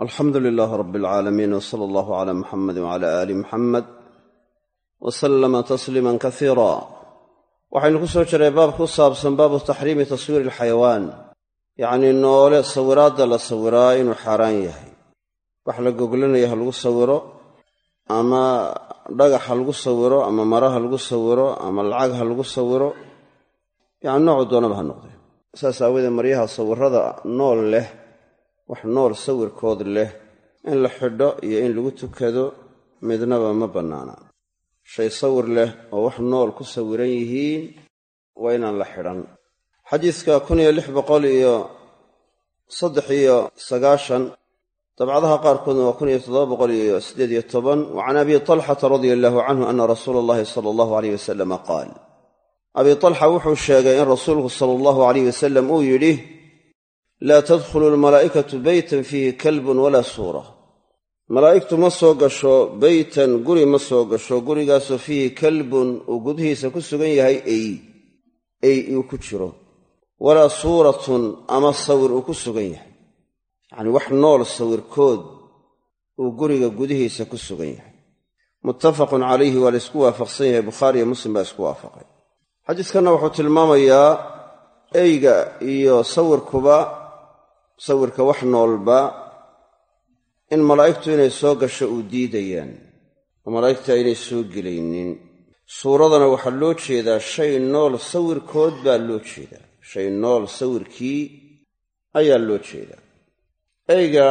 alxamdu lilaahi rab alcaalamiin w sala allahu cala muxamedi wcala aali muxamed wa sallama tasliiman kasiira waxaynu ku soo jiray baab ku saabsan baabu taxriimi taswiiri alxayawaan. Yacnii noole sawiraadda la sawiraa inuu xaaraan yahay. Wax la goglanaya ha lagu sawiro ama dhagax ha lagu sawiro ama mara ha lagu sawiro ama lacag ha lagu sawiro. Yacni noocu doonaba ha noqde saas aawoodee maryaha sawirada nool leh wax nool sawirkood leh in la xidho iyo in lagu tukado midnaba ma bannaana. Shay sawir leh oo wax nool ku sawiran yihiin waa inaan la xidhan. Xadiidka kun iyo lix boqol iyo saddex iyo sagaashan dabcadaha qaarkoodna waa kun iyo toddoba boqol iyo siddeed iyo toban wa can abi talxata radia allaahu canhu ana rasuula allahi sala allahu aleyh wasalama qaal. Abi talxa wuxuu sheegay in rasuulku sala allahu aleyh wasalam uu yidhi laa tadkhulu almalaa'ikatu beytan fiihi kalbun walaa suura. Malaa'igtu ma soo gasho beytan guri ma soo gasho gurigaasoo fiihi kalbun uu gudihiisa ku sugan yahay ey ey uu ku jiro. Walaa suuratun ama sawir uu ku sugan yahay. Yacnii wax nool sawirkood uu guriga gudihiisa ku sugan yahay. Muttafaqun calayhi waa la isku waafaqsan yahay bukhaariiyo muslim baa isku waafaqay. Xadiiskanna wuxuu tilmaamayaa eyga iyo sawirkuba sawirka wax noolba in malaa'igtu inay soo gasho uu diidayaan oo malaa'igta aynay soo gelaynin. Suuradana waxaa loo jeedaa shay nool sawirkood baa loo jeedaa. Shay nool sawirkii ayaa loo jeedaa. Eyga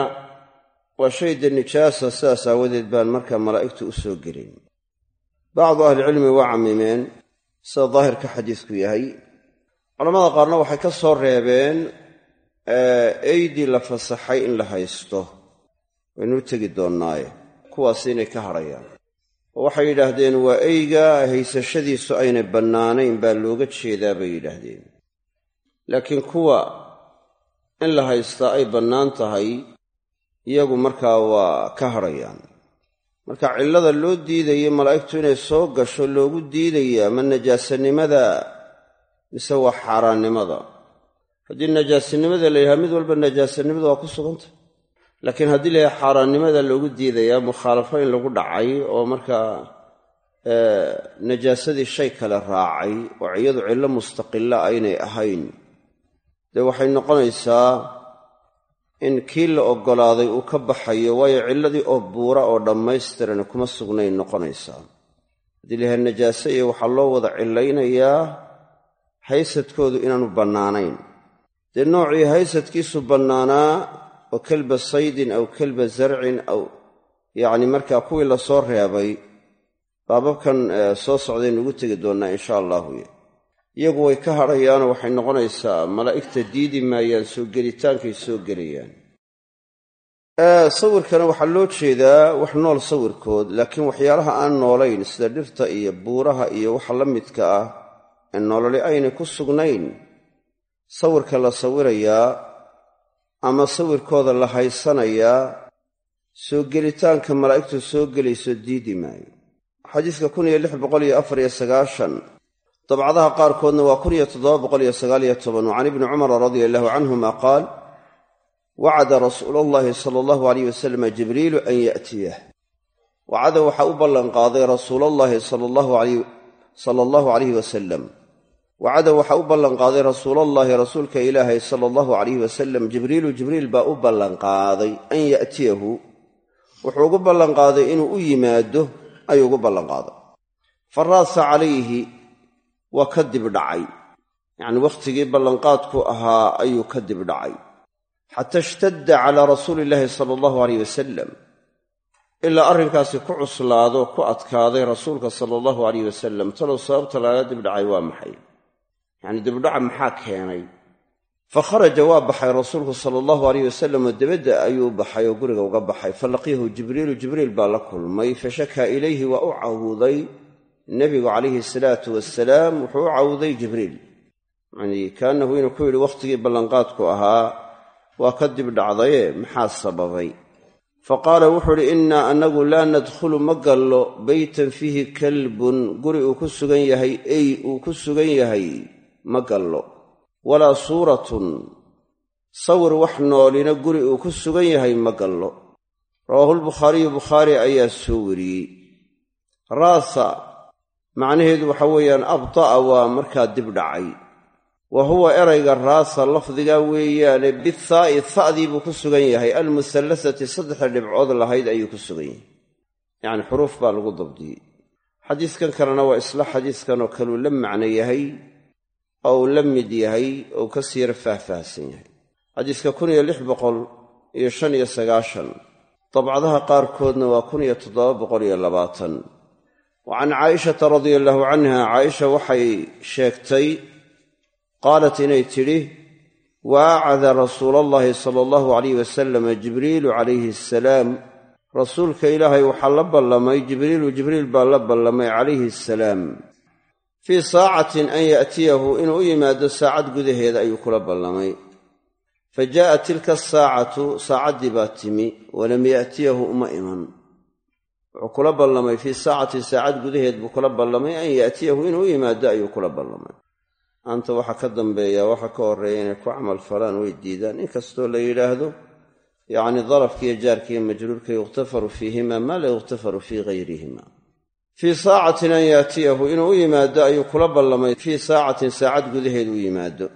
waa shay dee nijaasa sidaas aawadeed baan markaa malaa'igtu u soo gelin bacdu ahlicilmi waa cammimeen sida daahirka xadiisku yahay. Culamada qaarna waxay ka soo reebeen eydii la fasaxay in la haysto. Waynuu tegi doonnaaye kuwaas inay ka hadhayaan oo waxay yidhaahdeen waa eyga haysashadiisu aynay bannaanayn baa looga jeedaa bay yidhaahdeen. Laakiin kuwa in la haystaa ay bannaan tahay iyagu markaa waa ka hadhayaan marka cillada loo diidaya malaa'igtu inay soo gasho loogu diidayaa ma najaasanimada mise waa xaaraannimada haddii najaasanimada la yidhaha mid walba najaasanimada waa ku sugantah laakiin haddii la yidhaha xaaraannimada loogu diidayaa mukhaalafo in lagu dhacay oo markaa najaasadii shay kale raacay oo iyadu cillo mustaqilla aynay ahayn dee waxay noqonaysaa in kii la oggolaaday uu ka baxayo waayo cilladii oo buura oo dhammaystiran kuma sugnayn noqonaysaa. Haddii la yidhaha najaase iyo waxaa loo wada cillaynayaa haysadkoodu inaanu bannaanayn dee noocii haysadkiisu bannaanaa oo kelba saydin aw kelba zarcin aw yacni markaa kuwii la soo reebay baababkan soo socdaynu ugu tegi doonnaa insha allahu iyagu way ka hadhayaanoo waxay noqonaysaa malaa'igta diidi maayaan soo gelitaankay soo gelayaan. Sawirkana waxaa loo jeedaa wax nool sawirkood laakiin waxyaalaha aan noolayn sida dhirta iyo buuraha iyo waxa la midka ah ee nololi aynay ku sugnayn sawirka la sawirayaa ama sawirkooda la haysanayaa soo gelitaanka malaa'igtu soo gelayso diidi maayo. Xadiiska kun iyo lix boqol iyo afar iyo sagaashan dabcadaha qaarkoodna waa kun iyo toddoba boqol iyo sagaaliyo toban. Wa ibni cumara radia allahu canhuma qaal wacada rasuulu allahi sala allahu aleyh wasalama jibriilu an ya'tiyah wacada waxaa u ballanqaaday rasuulallahi sala allahu alayhi wasalam wacada waxaa u ballanqaaday rasuulallaahi rasuulka ilaahay sala allahu calayhi wasalam jibriilu jibriil baa u ballanqaaday an ya'tiyahu. Wuxuu ugu ballanqaaday inuu u yimaado ayuu ugu ballanqaaday. Fa raasa calayhi waa ka dibdhacay yacnii wakhtigii ballanqaadku ahaa ayuu ka dibdhacay xata ishtadda calaa rasuuli illaahi sala allahu aleyh wasalam ilaa arrinkaasi ku cuslaado ku adkaaday rasuulka sala allahu aleyh wasalam talow sababta laaga dibdhacay waa maxay yacnii dibdhaca maxaa keenay? Fa kharaja waa baxay rasuulku sala allahu aleyh wasalam oo debadda ayuu baxay oo guriga uga baxay. Fa laqiyahu jibriilu jibriil baa la kulmay fa shakaa ilayhi waa u cawuday. Nebigu calayhi salaatu wasalaam wuxuu u cawuday jibriil. Yacnii kaannahu inuu ku yidhi wakhtigii ballanqaadku ahaa waa ka dibdhacdaye maxaa sababay? Fa qaala wuxuu idhi innaa annagu laa nadkhulu ma gallo beytan fiihi kalbun guri uu ku sugan yahay ey uu ku sugan yahay ma gallo. Walaa suuratun sawir wax noolina guri uu ku sugan yahay ma gallo. Rawaahulbukhaariyu bukhaari ayaa soo wariyey. Raasa macnaheedu waxa weeyaan abta'a waa markaa dib dhacay. Wa huwa erayga raasa lafdiga weeyaane bithaa'i tha'dii buu ku sugan yahay. Almusallasati saddexda dhibcood lahayd ayuu ku sugan yahay. Yacni xuruuf baa lagu dabdiyey. Xadiiskan kalena waa isla xadiiskanoo kaluu la macno yahay oo uu la mid yahay oo ka siira faahfaahsan yahay. Xadiiska kun iyo lix boqol iyo shan iyo sagaashan dabcadaha qaarkoodna waa kun iyo toddoba boqol iyo labaatan. Wa can caa'ishata radia allaahu canha caaisha waxay sheegtay qaalat inay tidhi waacada rasuula allahi sala allahu alayh wasalama jibriilu calayhi asalaam rasuulka ilaahay waxaa la ballamay jibriilu jibriil baa la ballamay calayhi asalaam fii saacatin an ya'tiyahu inuu u yimaado saacad gudaheeda ayuu kula ballamay. Fa jaa'at tilka asaacatu saacaddii baa timi walam ya'tiyahu uma iman. Wuxuu kula ballamay fii saacatin saacad gudaheed buu kula ballamay an ya'tiyahu inuu u yimaado ayuu kula ballamay. Anta waxaa ka dambeeya waxaa ka horreeya inay ku camal falaan way diidaan. Inkastoo la yidhaahdo yacni darafkiiyo jaarkiiyo majruurka yukhtafaru fiihima maa la yukhtafaru fii gayrihima fii saacatin an yaatiyahu inuu u yimaado ayuu kula ballamay fii saacatin saacad gudaheed u yimaado.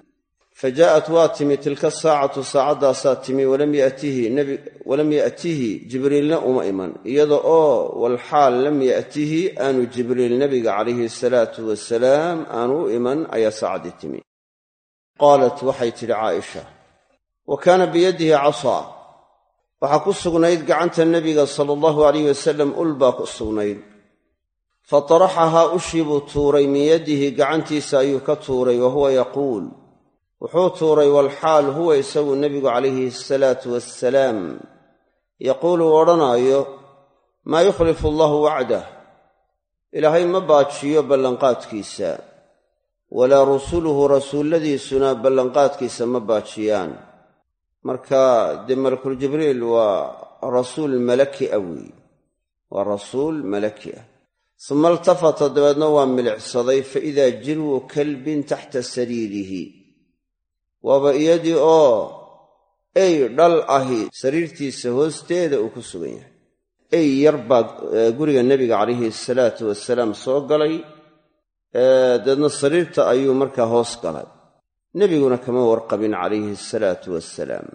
Fa jaa'at waa timi tilka saacatu saacaddaasaa timi walam ya'tihi jibriilna uma iman. Iyada oo walxaal lam ya'tihi aanu jibriil nabiga calayhi salaatu wasalaam aanu u iman ayaa saacaddii timi. Qaalat waxay tidhi caaisha wa kaana biyadihi casaa waxaa ku sugnayd gacanta nebiga sala allahu alayh wasalam ul baa ku sugnayd fa taraxahaa ushii buu tuuray min yadihi gacantiisa ayuu ka tuuray wa huwa yaquul. Wuxuu tuuray walxaal huwa isagu nebigu calayhi asalaatu wassalaam. Yaquulu u odhanaayo maa yukhlifu allahu wacdah ilaahay ma baajiyo ballanqaadkiisa. Walaa rusuluhu rasuulladiisuna ballanqaadkiisa ma baajiyaan. Marka dee malakul jibriil waa rasuul malaki ah weeye waa rasuul malaki ah suma iltafata dabeedna waa milicsaday fa idaa jirwu kalbin taxta sariirihi. Waaba iyadii oo ey dhal ahi sariirtiisa hoosteeda uu ku sugan yahay. Ey yar baa guriga nebiga calayhi salaatu wasalaam soo galay dabeedna sariirta ayuu markaa hoos galay. Nebiguna kama warqabin calayhi asalaatu wassalaam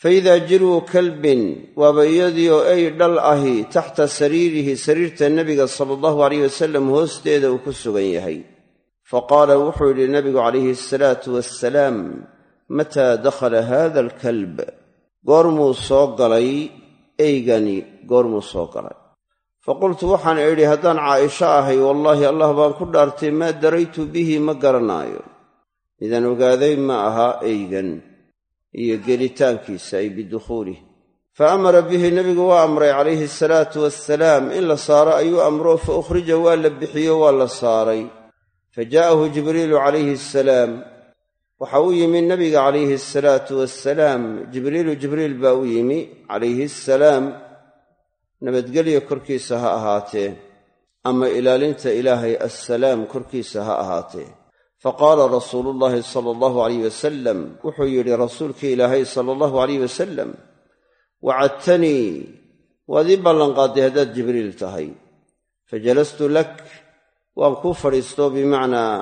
fa idaa jirwu kalbin waaba iyadii oo ey dhal ahi taxta sariirihi sariirta nebiga sala allahu alayh wasalam hoosteeda uu ku sugan yahay fa qaala wuxuu yidhi nebigu calayhi asalaatu wassalaam mataa dakhala haada alkalb goormuu soo galay eygani goormuu soo galay fa qultu waxaan idhi haddaan caaisho ahay wallaahi allah baan ku dhaartay maa daraytu bihi ma garanaayo midaan ogaaday ma aha eygan iyo gelitaankiisa ay bidukhuulih fa amara bihi nebigu waa amray calayhi asalaatu wassalaam in la saaro ayuu amro fa ukhrija waa la bixiyo waa la saaray. Fa jaa'ahu jibriilu calayhi asalaam waxa u yimi nebiga calayhi asalaatu wassalaam. Jibriilu jibriil baa u yimi calayhi asalaam nabadgelya korkiisa ha ahaatee ama ilaalinta ilaahay assalaam korkiisa ha ahaatee faqaala rasuulu llaahi sala allahu alayh wasalam wuxuu yidhi rasuulkii ilaahay sala allahu alayh wasalam wacadtanii waad ii ballanqaadday haddaad jibriil tahay. Fajalastu lak waan kuu fadhiisto bimacnaa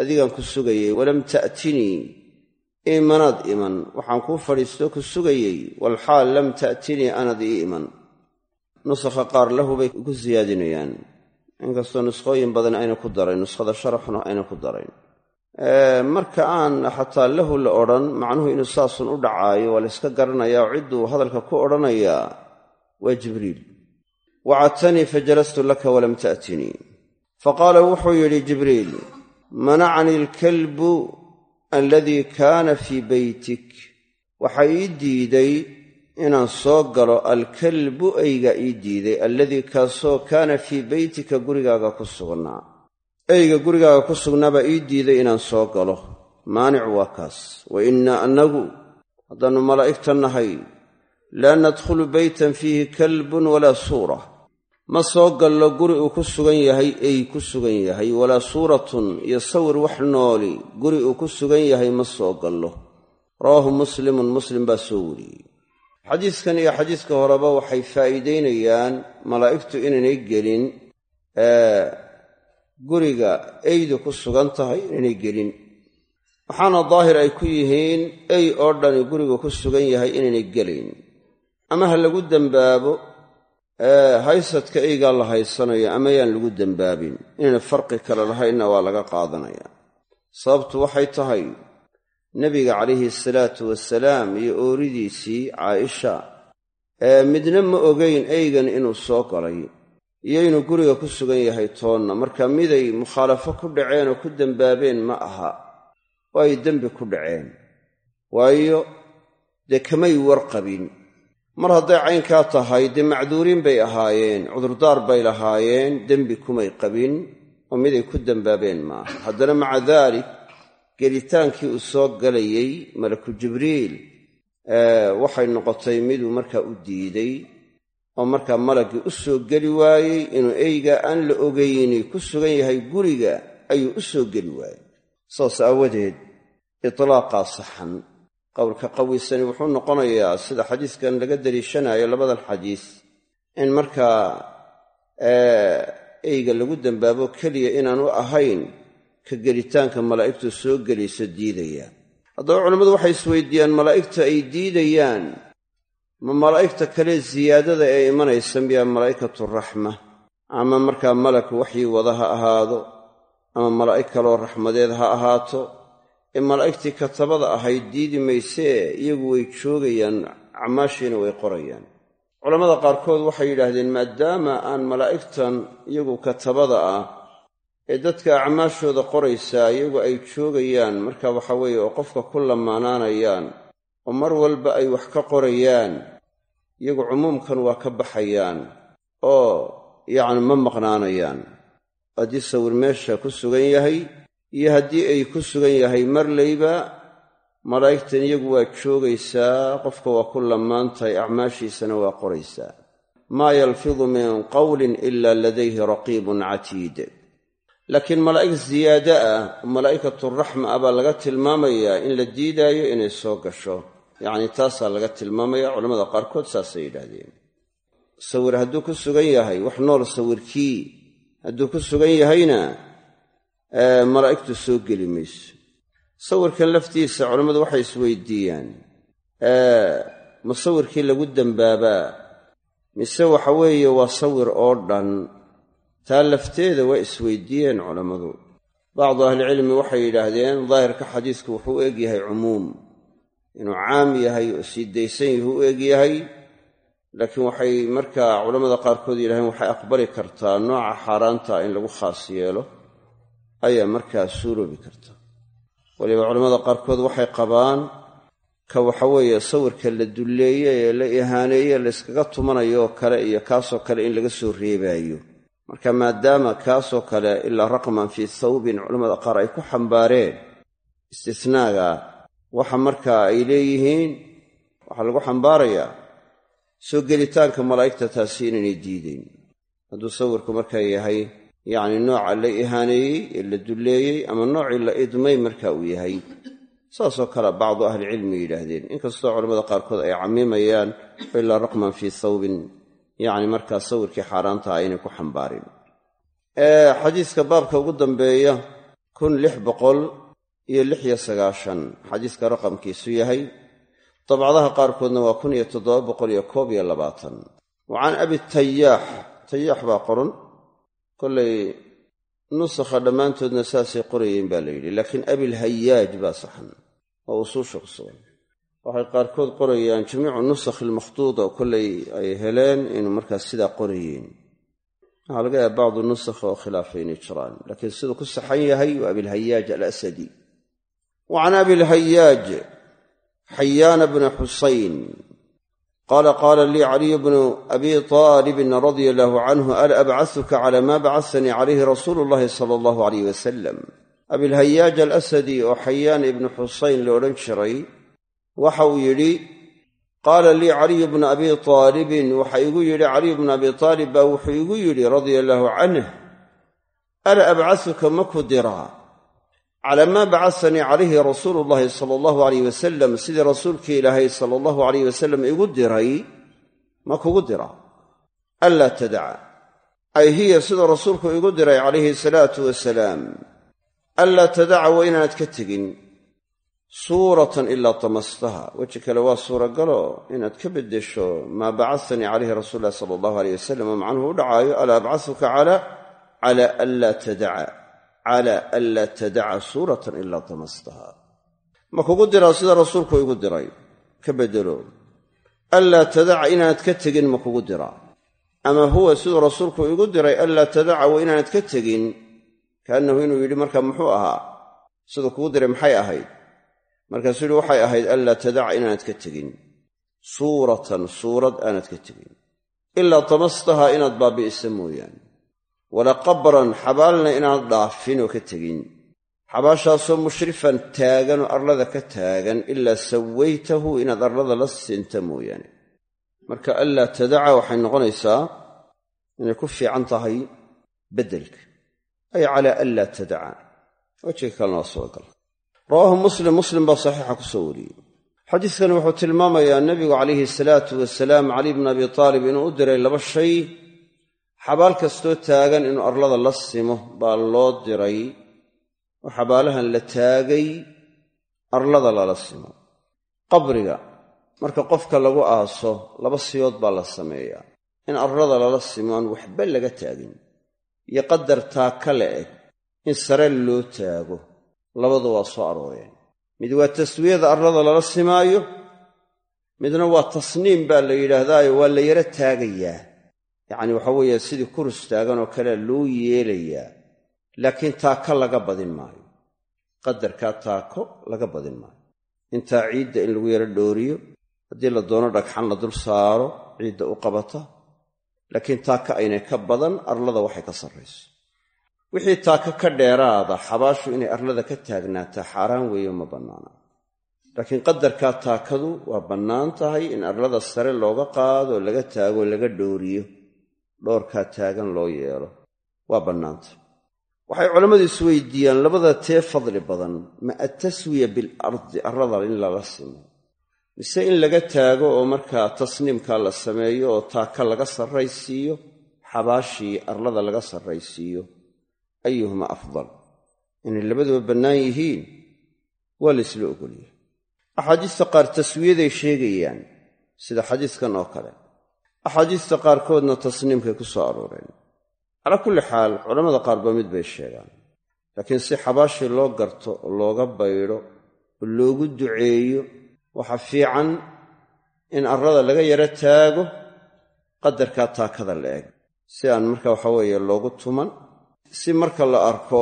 adigaan ku sugayey walam ta'tinii imanaad iman. Waxaan kuu fadhiisto ku sugayey walxaal lam ta'tinii anad ii iman. Nusakha qaar lahu bay ku siyaadinayaan inkastoo nuskhooyin badan ayna ku darayn nuskhada sharaxuna ayna ku darayn marka aan xataa lahu la odhan macnuhu inuu saasun u dhacaayo waa la yska garanayaa oo cidduu hadalka ku odhanayaa waa jibriil. Wacadtanii fajalastu laka walam ta'tinii faqaala wuxuu yidhi jibriil manacanii alkalbu aladii kaana fii beytik waxa ii diiday inaan soo galo alkalbu eyga ii diiday alladii kaasoo kaana fii beytika gurigaaga ku sugnaa eyga gurigaaga ku sugnaabaa ii diiday inaan soo galo. Maanic waa kaas. Wa innaa annagu haddaannu malaa'igta nahay laa nadkhulu beytan fiihi kalbun walaa suura. Ma soo gallo guri uu ku sugan yahay ey ku sugan yahay. Walaa suuratun iyo sawir wax nooli guri uu ku sugan yahay ma soo gallo. Rawaahu muslimun muslim baa soo wariyey. Xadiiskan iyo xadiiska horeba waxay faa'iidaynayaan malaa'igtu inaynay gelin guriga eydu ku sugan tahay inaynay gelin. Waxaana daahir ay ku yihiin ey oo dhani guriga ku sugan yahay inaynay gelayn ama ha lagu dembaabo haysadka eygaa la haysanayo ama yaan lagu dembaabin inayna farqi kale lahaynna waa laga qaadanaya. Sababtu waxay tahay nebiga calayhi salaatu wasalaam iyo ooridiisii caaisha ee midna ma ogayn eygan inuu soo galay iyo inuu guriga ku sugan yahay toonna. Marka miday mukhaalafo ku dhaceen oo ku dembaabeen ma aha. Oo ay dembi ku dhaceen. Waayo dee kamay warqabin mar hadday caynkaa tahay dee macduuriin bay ahaayeen cudurdaar bay lahaayeen dembi kumay qabin oo miday ku dembaabeen maaha haddana maca daalik gelitaankii uu soo galayey malaku jibriil waxay noqotay miduu markaa u diiday oo markaa malaggii u soo geli waayey inuu eyga aan la ogayni ku sugan yahay guriga ayuu u soo geli waayey. Saas aawadeed itlaaqaa saxan qowlka qawisani wuxuu noqonayaa sida xadiiskan laga daliishanayo labadan xadiis in markaa eyga lagu dembaabo keliya inaanu ahayn ka gelitaanka malaa'igtu soo gelayso diidaya haddaba culammadu waxay isweydiiyaan malaa'igta ay diidayaan ma malaa'igta kale siyaadada ee imanaysa miyaa malaa'ikatu raxma ama markaa malaku waxyi wada ha ahaado ama malaa'ig kaloo raxmadeed ha ahaato ee malaa'igtii katabada ahayd diidi maysee iyagu way joogayaan acmaashiina way qorayaan. Culammada qaarkood waxay yidhaahdeen maadaama aan malaa'igtan iyagu katabada ah ee dadka acmaashooda qoraysaa iyagu ay joogayaan marka waxa weeye oo qofka ku lamaanaanayaan oo mar walba ay wax ka qorayaan iyagu cumuumkan waa ka baxayaan oo yacni ma maqnaanayaan. Haddii sawir meesha ku sugan yahay iyo haddii ay ku sugan yahay marlayba malaa'igtan iyagu waa joogaysaa qofka waa ku lamaantahay acmaashiisana waa qoraysaa. Maa yalfidu min qawlin ila ladayhi raqiibun catiid. Laakiin malaa'ig ziyaada ah oo malaa'ikatu raxma ah baa laga tilmaamayaa in la diidaayo inay soo gasho yacni taasaa laga tilmaamaya culamada qaarkood saasay yidhaahdeen. Sawir hadduu ku sugan yahay wax nool sawirkii hadduu ku sugan yahayna malaa'igtu soo geli mayso. Sawirkan laftiisa culammadu waxay isweydiiyaan ma sawirkii lagu dembaabaa mise waxa weeye waa sawir oo dhan. Taa lafteeda waa isweydiiyeen culammadu bacdu ahlicilmi waxay yidhaahdeen daahirka xadiisku wuxuu u eg yahay cumuum inuu caam yahay oo sii daysan yahu u eg yahay. Laakiin waxay markaa culammada qaarkood yidhahdeen waxay aqbali kartaa nooca xaaraanta in lagu khaas yeelo. Ayaa markaa suuroobi karta. Waliba culammada qaarkood waxay qabaan ka waxaweeye sawirka la dulleeye ee la ihaaneeye layskaga tumanayo kale iyo kaasoo kale in laga soo reebaayo. Marka maadaama kaasoo kale ilaa raqman fii thawbin culammada qaar ay ku xambaareen istisnaaga waxa markaa ay leeyihiin waxaa lagu xambaarayaa soo gelitaanka malaa'igta taasi inaynay diidayn. Hadduu sawirku markaa yahay yacni nooca la ihaaneeyey ee la dulleeyey ama noocii la idmay marka uu yahay saasoo kale bacdu ahlicilmi yidhaahdeen. Inkastoo culamada qaarkood ay cammimayaan ilaa raqman fii thawbin yacni markaa sawirkii xaaraantaha aynay ku xambaarin. Xadiiska baabka ugu dambeeya kun lix boqol iyo lix iyo sagaashan xadiiska raqamkiisu yahay dabcadaha qaarkoodna waa kun iyo toddoba boqol iyo koob iyo labaatan. Wa can abi tayaax tayaax baa qoran kollay nusakha dhammaantoodna saasay qorayeen baa la yidhi laakiin abilhayaaj baa saxan oo usuusha ku sugan waxay qaarkood qorayaan jamiicu nusakh ilmakhduuda kollay ay heleen inuu markaas sidaa qorayeen. Waxaa laga yaaba bacdu nusakha oo khilaafay inay jiraan laakiin siduu ku saxan yahay waa abilhayaaj alasadi wa can abilhayaaj xayaana bni xusayn qaala qaala lii caliyu bnu abi aalibin radia allaahu canhu ala abcasuka cala maa bacasanii calayhi rasuulu llahi sala allahu alayh wasalam abilhayaaj alasadi oo xayaan ibnu xusayn la odhan jiray waxa uu yidhi qaala lii caliyu bnu abi aalibin waxa igu yidhi caliyu bnu abi aalib baa wuxuu igu yidhi radia allaahu canh ala abcasuka ma ku diraa calaa maa bacasanii calayhi rasuulu llahi sala allahu alayh wasalam sidii rasuulkii ilaahay sala allahu alayh wasalam igu diray ma kugu dira. Anlaa tadaca ay hiya siduu rasuulku igu diray calayhi salaatu wasalaam. Anlaa tadaca waa inaanad ka tegin. Suuratan ilaa tamastaha. Weji kale waa suuragalo inaad ka beddesho maa bacasanii calayhi rasuulu llahi sala allahu aleyh wasalam oo macnuhu u dhacaayo alaa abcasuka cala cala anlaa tadaca cala anlaa tadaca suuratan ilaa tamastaha ma kugu diraa sida rasuulku igu diray ka beddelo anlaa tadaca inaanad ka tegin ma kugu diraa ama huwa siduu rasuulku igu diray anlaa tadaca wa inaanad ka tegin kaannahu inuu yidhi marka muxuu ahaa siduu kugu diray maxay ahayd markaasuu yidhi waxay ahayd anlaa tadaca inaanad ka tegin suuratan suurad aanad ka tegin ilaa tamastaha inaad baabi'isa mooyaane wala qabran xabaalna inaanad dhaafin oo ka tegin. Xabaashaasoo mushrifan taaganoo arlada ka taagan ilaa sawaytahu inaad arlada la sinta mooyaane. Marka anlaa tadaca waxay noqonaysaa inay ku fiican tahay beddelka. Ay calaa anlaa tadaca. Wejiga kalena waa suuragal rawaahu muslim muslim baa saxiixa ku soo wariyey. Xadiidkani wuxuu tilmaamayaa nebigu calayhi salaatu wasalaam cali bna abi taalib inuu u diray laba shay xabaal kastoo taagan inuu arlada la simo baa loo diray oo xabaalahan la taagay arlada lala simo. Qabriga marka qofka lagu aaso laba siyood baa la sameeyaa. In arlada lala simo aan waxba laga taagin. Iyo qadar taaka la eg in sare loo taago. Labadu waa soo arooreen mid waa taswiyada arlada lala simaayo midna waa tasniim baa la yidhaahdaayo waa la yaro taagayaa yacni waxa weeye sidii kurus taagan oo kalea loo yeelayaa laakiin taako laga badin maayo. Qadarkaa taako laga badin maayo. Intaa ciidda in lagu yaro dhooriyo haddii la doono dhagxan la dul saaro ciidda u qabata laakiin taaka aynay ka badan arlada waxay ka sarrayso. Wixii taaka ka dheeraada xabaashu inay arlada ka taagnaataa xaaraan weeyo ma bannaana. Laakiin qadarkaa taakadu waa bannaan tahay in arlada sare looga qaado laga taago laga dhooriyo dhoorkaa taagan loo yeelo. Waa bannaantah waxay culammadu isweydiiyaan labada tee fadli badan ma attaswiya bilardi arlada in lala simo. Mise in laga taago oo markaa tasniimkaa la sameeyo oo taaka laga sarraysiiyo xabaashii arlada laga sarraysiiyo ayuhuma afdal. Inay labaduba bannaan yihiin waa laysla ogolyahay axaadiista qaar taswiyaday sheegayaan sida xadiiskan oo kale axaadiista qaarkoodna tasniimkay ku soo arooreen calaa kulli xaal culammada qaarba mid bay sheegaan. Laakiin si xabaashii loo garto oo looga baydho oo loogu duceeyo waxa fiican in arlada laga yaro taago qadarkaa taakada la eg si aan marka waxa weeye loogu tuman si marka la arko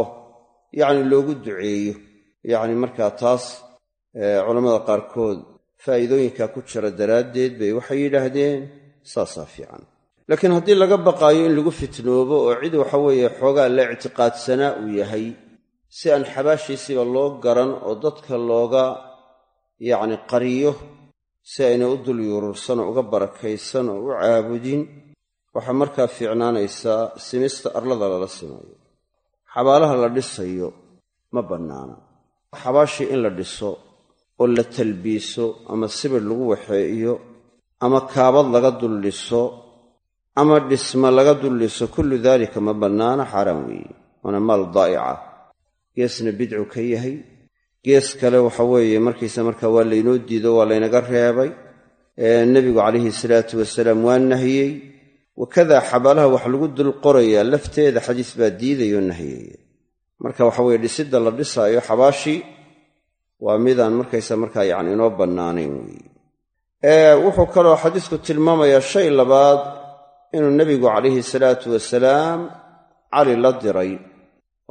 yacni loogu duceeyo. Yacni markaa taas culammada qaarkood faa'iidooyinkaa ku jira daraaddeed bay waxay yidhaahdeen saasaa fiican. Laakiin haddii laga baqaayo in lagu fitnoobo oo cid waxa weeye xoogaa la ictiqaadsanaa uu yahay si aan xabaashiisiba loo garan oo dadka looga yacni qariyo si ayna u dul yuurursan oo uga barakaysan oo u caabudin waxaa markaa fiicnaanaysaa simista arlada lala simayo. Xabaalaha la dhisayo ma bannaana. Xabaashii in la dhiso oo la talbiiso ama sibir lagu waxeeyo ama kaabad laga dul dhiso ama dhisma laga dul dhiso kullu daalika ma bannaana xaaraan weeye. Waana maal daa'ica. Geesna bidcu ka yahay. Gees kale waxa weeye markiisa markaa waa laynoo diido waa laynaga reebay. Nebigu calayhi salaatu wasalaam waa nahiyey. Wakadaa xabaalaha wax lagu dul qorayaa lafteeda xadiis baa diidayoo nahiyaya marka waxa weye dhisidda la dhisaayo xabaashii waa midaan markaysa markaa yacni inoo bannaanayn weeye wuxuu kaloo xadiisku tilmaamayaa shay labaad inuu nebigu calayhi salaatu wasalaam cali la diray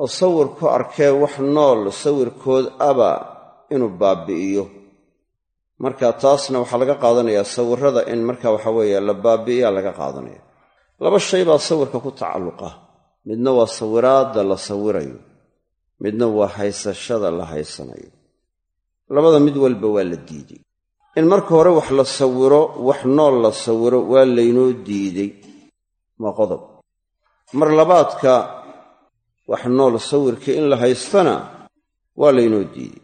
oo sawir ku arkee wax nool sawirkood aba inuu baabi'iyo. Marka taasna waxaa laga qaadanayaa sawirrada in marka waxa weeye la baabi'iyaa laga qaadanaya. Laba shay baa sawirka ku tacalluqa. Midna waa sawiraadda la sawirayo. Midna waa haysashada la haysanayo. Labada mid walba waa la diiday in marka hore wax la sawiro wax nool la sawiro waa laynoo diiday waa qodob. Mar labaadka wax nool sawirkii in la haystana waa laynoo diiday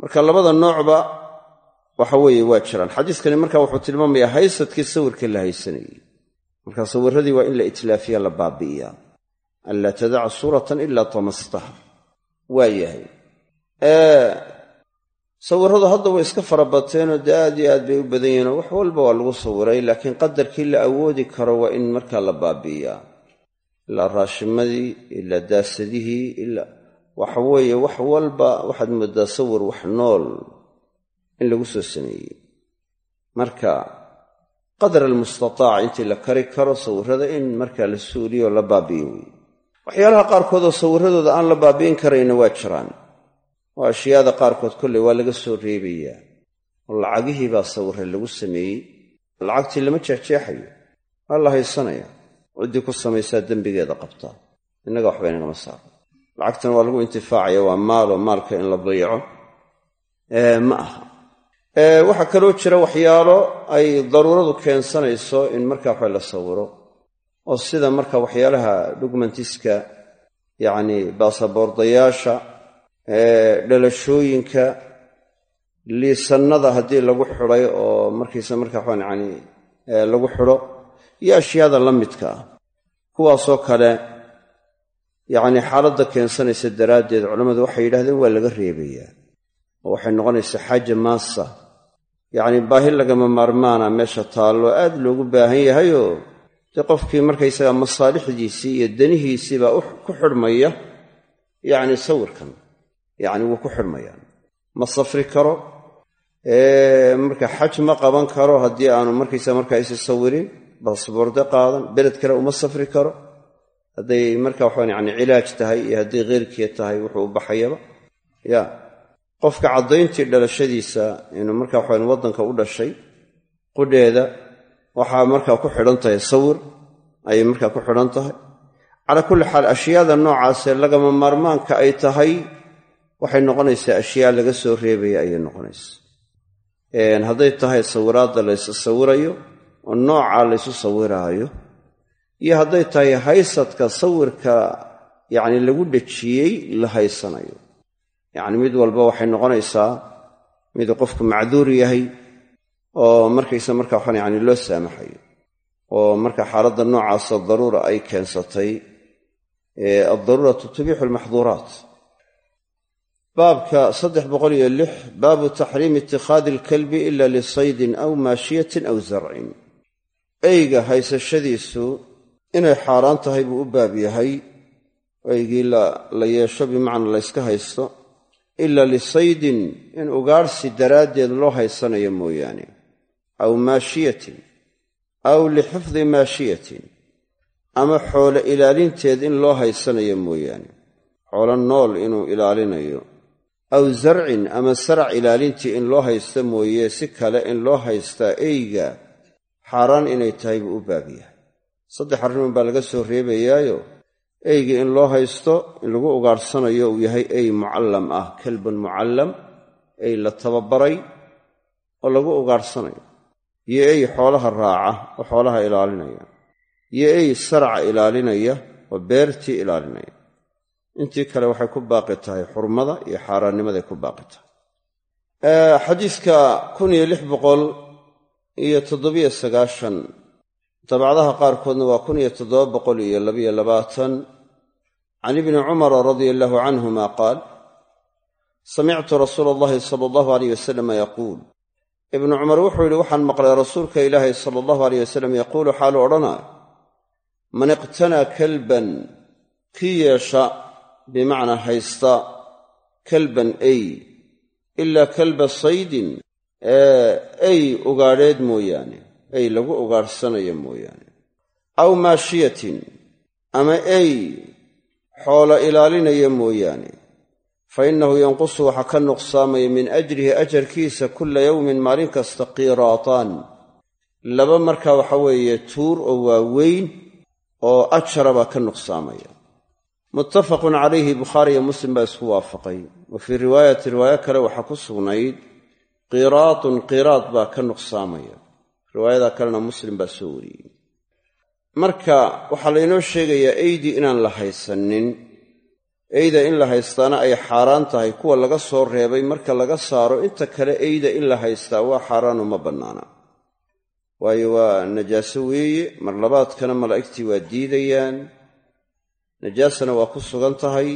marka labada noocba waxa weeye waa jiraan. Xadiiskani marka wuxuu tilmaamayaa haysadkii sawirka la haysanayey. Marka sawirradii waa in la itlaafiya la baabi'iyaa. Anlaa tadaca suuratan ilaa tamastaha waa yahay sawirradu hadda way iska farabateenoo dee aad iyo aad bay u badan yihiinoo wax walba waa lagu sawiray laakiin qadarkii la awoodi karo waa in markaa la baabi'iyaa. Ilaa raashimadii ilaa daasadihii ilaa waxa weeye wax walba waxaad mooddaa sawir wax nool in lagu soo sameeyey. Marka qadar almustataac intii la kari karo sawirrada in markaa la suuliyo la baabi'iyo wey waxyaalaha qaarkood oo sawirradooda aan la baabi'in karayna waa jiraan oo ashyaada qaarkood kolley waa laga soo reebayaa. Oo lacagihii baa sawirre lagu sameeyey. Lacagtii lama jeexjeexayo. Waa la haysanaya. Ciddii ku samaysaa dembigeeda qabtaa innaga waxba inagama saaro. Lacagtana waa lagu intifaacaya. Waa maaloo maalka in la dayaco. Ma aha. Waxaa kaloo jira waxyaalo ay daruuradu keensanayso in markaa waxa la sawiro. Oo sida marka waxyaalaha dhugmantiska yacni baasaboordayaasha dhalashooyinka liisannada haddii lagu xidhay oo markiisa marka waxaan yani lagu xidho iyo ashyaada la midka ah. Kuwaasoo kale yacni xaaladda keensanaysa daraaddeed culammadu waxay yidhahdeen waa laga reebayaa oo waxay noqonaysaa xaaja maasa yacni baahi lagama maarmaana meesha taallo aad loogu baahan yahayoo dee qofkii markaysaga masaalixdiisii iyo danihiisiibaa ku xidhmaya yacni sawirkan yacni wuu ku xidhmayaan ma safri karo marka xaj ma qaban karo haddii aanu markaysa markaa isi sawirin baasboorde qaadan beled kale uma safri karo. Hadday marka waxaan yani cilaaj tahay iyo hadday keyrkii tahay wuxuu u baxayaba. Ya qofka caddayntii dhalashadiisa inuu marka waxaan waddanka u dhashay qudheeda waxaa markaa ku xidhan tahay sawir ayay markaa ku xidhan tahay. Calaa kulli xaal ashyaada noocaasee lagama maarmaanka ay tahay waxay noqonaysaa ashyaa laga soo reebaya ayay noqonaysaa hadday tahay sawiraadda laysu sawirayo oo noocaa laysu sawiraayo iyo hadday tahay haysadka sawirka yacni lagu dhejiyey la haysanayo. Yacni mid walba waxay noqonaysaa miduu qofku macduur yahay oo markaysa marka waxaan yani loo saamaxayo oo marka xaaladda noocaasa daruura ay keensatay addaruuratu tubiixu almaxduuraat baabka saddex boqol iyo lix baabu taxriimi itikhaadi alkalbi ila lisaydin aw maashiyatin aw zarcin. Eyga haysashadiisu inay xaaraan tahay buu u baab yahay eygii la yeesho bimacnaa layska haysto ila lisaydin in ugaadhsi daraaddeed loo haysanayo mooyaane aw maashiyatin aw lixifdi maashiyatin ama xoolo ilaalinteed in loo haysanayo mooyaane. Xoolo nool inuu ilaalinayo aw zarcin ama sarac ilaalintii in loo haysto mooye si kale in loo haystaa eyga xaaraan inay tahay buu u baab saddex arrimoon baa laga soo reebayaayo. Eyga in loo haysto in lagu ugaadhsanayo uu yahay ey mucallam ah kalbun mucallam ey la tababaray oo lagu ugaadhsanayo iyo ey xoolaha raaca oo xoolaha ilaalinaya. Iyo ey saraca ilaalinaya oo beertii ilaalinaya intii kale waxay ku baaqi tahay xurmada iyo xaaraannimaday ku baaqi tahay. Xadiiska kun iyo lix boqol iyo toddobiyo sagaashan dabacdaha qaarkoodna waa kun iyo toddoba boqol iyo labiyo labaatan. Can ibni cumara radia allaahu canhuma qaal samictu rasuula allahi sala allahu aleyh wasalam yaquul. Ibnu cumar wuxuu yidhi waxaan maqlay rasuulka ilaahay sala allahu aleyh wasalam yaquulu xaalu odhanaa man iqtanaa kalban kii yeesha bimacnaa haysta kalban ey ilaa kalba saydin ey ugaadheed mooyaane ey lagu ugaadhsanayo mooyaane. Aw maashiyatin ama ey xoolo ilaalinaya mooyaane. Fa innahu yanqusu waxaa ka nuqsaamaya min ajrihi ajarkiisa kulla yowmin maalin kasta qiiraataan laba markaa waxa weeye tuur oo waaweyn oo ajara baa ka nuqsaamaya muttafaqun calayhi bukhaari iyo muslim baa isku waafaqay. Wa fii riwaayati riwaayo kale waxaa ku sugnayd qiraatun qiraad baa ka nuqsaamaya. Riwaayada kalena muslim baa soo wariyey. Marka waxaa laynoo sheegayaa eydii inaan la haysanin. Eyda in la haystaana ay xaaraan tahay kuwa laga soo reebay marka laga saaro inta kale eyda in la haystaa waa xaaraanu ma bannaana. Waayo waa najaaso weeye mar labaadkana malaa'igtii waa diidayaan najaasana waa ku sugan tahay.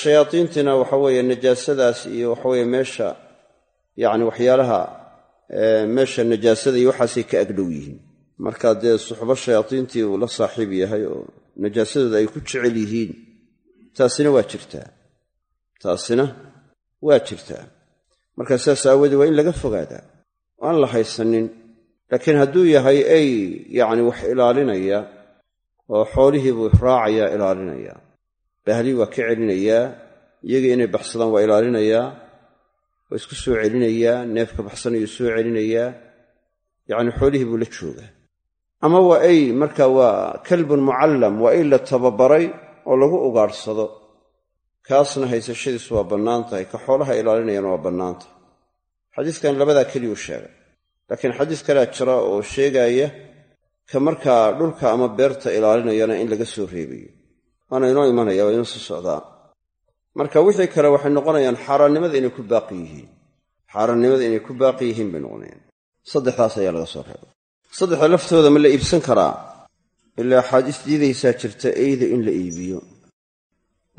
Shayaadiintiina waxa weeye najaasadaas iyo waxaweeye meesha yacni waxyaalaha meesha najaasada iyo waxaasay ka agdhow yihiin. Marka dee suxbo shayaadiintii uu la saaxiib yahay oo najaasadooda ay ku jecel yihiin taasina waa jirtaa. Taasina waa jirtaa. Marka sidaas aawoodee waa in laga fogaadaa. Oo aan la haysanin laakiin hadduu yahay ay yacni wax ilaalinaya oo xoolihii buu raacayaa ilaalinaya bahlii waa ka celinayaa iyagii inay baxsadaan waa ilaalinayaa waa isku soo celinayaa neefka baxsanayuu soo celinayaa. Yacni xoolihii buu la joogaa. Ama waa ay marka waa kalbun mucallam waa ay la tababaray oo lagu ugaadhsado kaasna haysashadiisu waa bannaan tahay ka xoolaha ilaalinayana waa bannaan tahay. Xadiiskan labadaa keliyuu sheegay. Laakiin xadiis kalea jira oo sheegaaya ka markaa dhulka ama beerta ilaalinayana in laga soo reebayo waana inoo imanaya waa inoo soo socdaa. Marka wixii kale waxay noqonayaan xaaraannimada inay ku baaqi yihiin. Xaaraannimada inay ku baaqi yihiin bay noqonayaan. Saddexdaas ayaa laga soo reebay. Saddexda laftooda ma la iibsan karaa? Ilaa axaadiis diidaysaa jirta eyda in la iibiyo.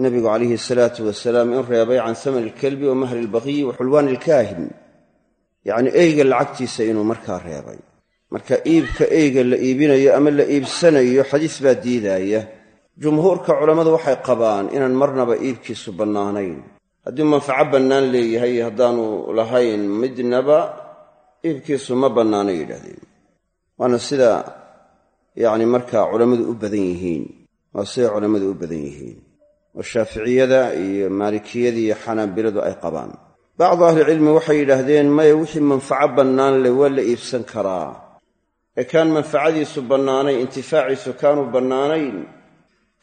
Nabigu calayhi salaatu wasalaam in reebay can samani ilkalbi wa mahri ilbaqiyi wa xulwaani ilkaahin yacnii eyga lacagtiisa inuu markaa reebay marka iibka eyga la iibinayo ama la iibsanayo xadiis baa diidaaya. Jumhuurka culammadu waxay qabaan inaan marnaba iibkiisu bannaanayn. Hadduu manfaco bannaan leeyahay haddaanu lahayn midnaba iibkiisu ma bannaanay yidhahdeen waana sida yacni markaa culammadu u badan yihiin. Waa siday culammadu u badan yihiin. Oo shaaficiyada iyo maalikiyada iyo xanaabiladu ay qabaan. Bacdu ahlicilmi waxay yidhaahdeen maya wixii manfaco bannaan leh waa la iibsan karaa ee kaan manfacadiisu bannaanayn intifaaciisu kaanu bannaanayn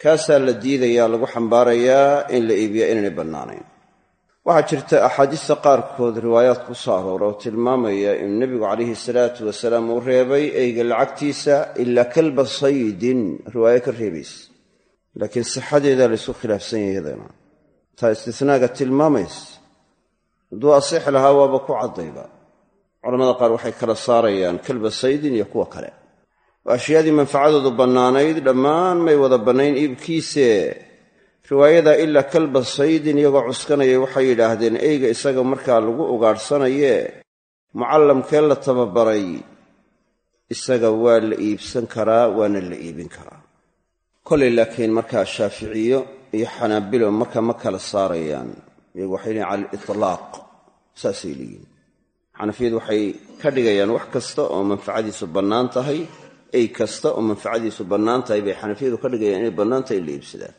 kaasaa la diidayaa lagu xambaarayaa in la iibiya inaynay bannaanayn. Waxaa jirta axaadiista qaarkood riwaayaad ku soo aroora oo tilmaamaya inuu nebigu calayhi salaatu wasalaam uu reebay eyga lacagtiisa ilaa kalba saydin riwaayo ka reebaysa laakiin sixadeedaa laysu khilaafsan yahay yadana taa istisnaaga tilmaamays hadduu asix lahaa waaba ku caddayba culamada qaar waxay kala saarayaan kalba saydin iyo kuwa kale. Oo ashyaadii manfacadoodu bannaanayd dhammaan may wada bannayn iibkiise. Riwaayada ilaa kalba saydin iyagoo cuskanaya waxay yidhaahdeen eyga isaga markaa lagu ugaadhsanaye mucallamkee la tababaray? Isaga waa la iibsan karaa waana la iibin karaa. Kolay laakiin markaa shaaficiyo iyo xanaabilo markaa ma kala saarayaan. Iyagu waxay leeyiin cala alitlaaq saasay leeyihiin xanafiyadu waxay ka dhigayaan wax kasta oo manfacadiisu bannaan tahay ey kasta oo manfacadiisu bannaan tahay bay xanafiyadu ka dhigayaan inay bannaan tahay la iibsadaan.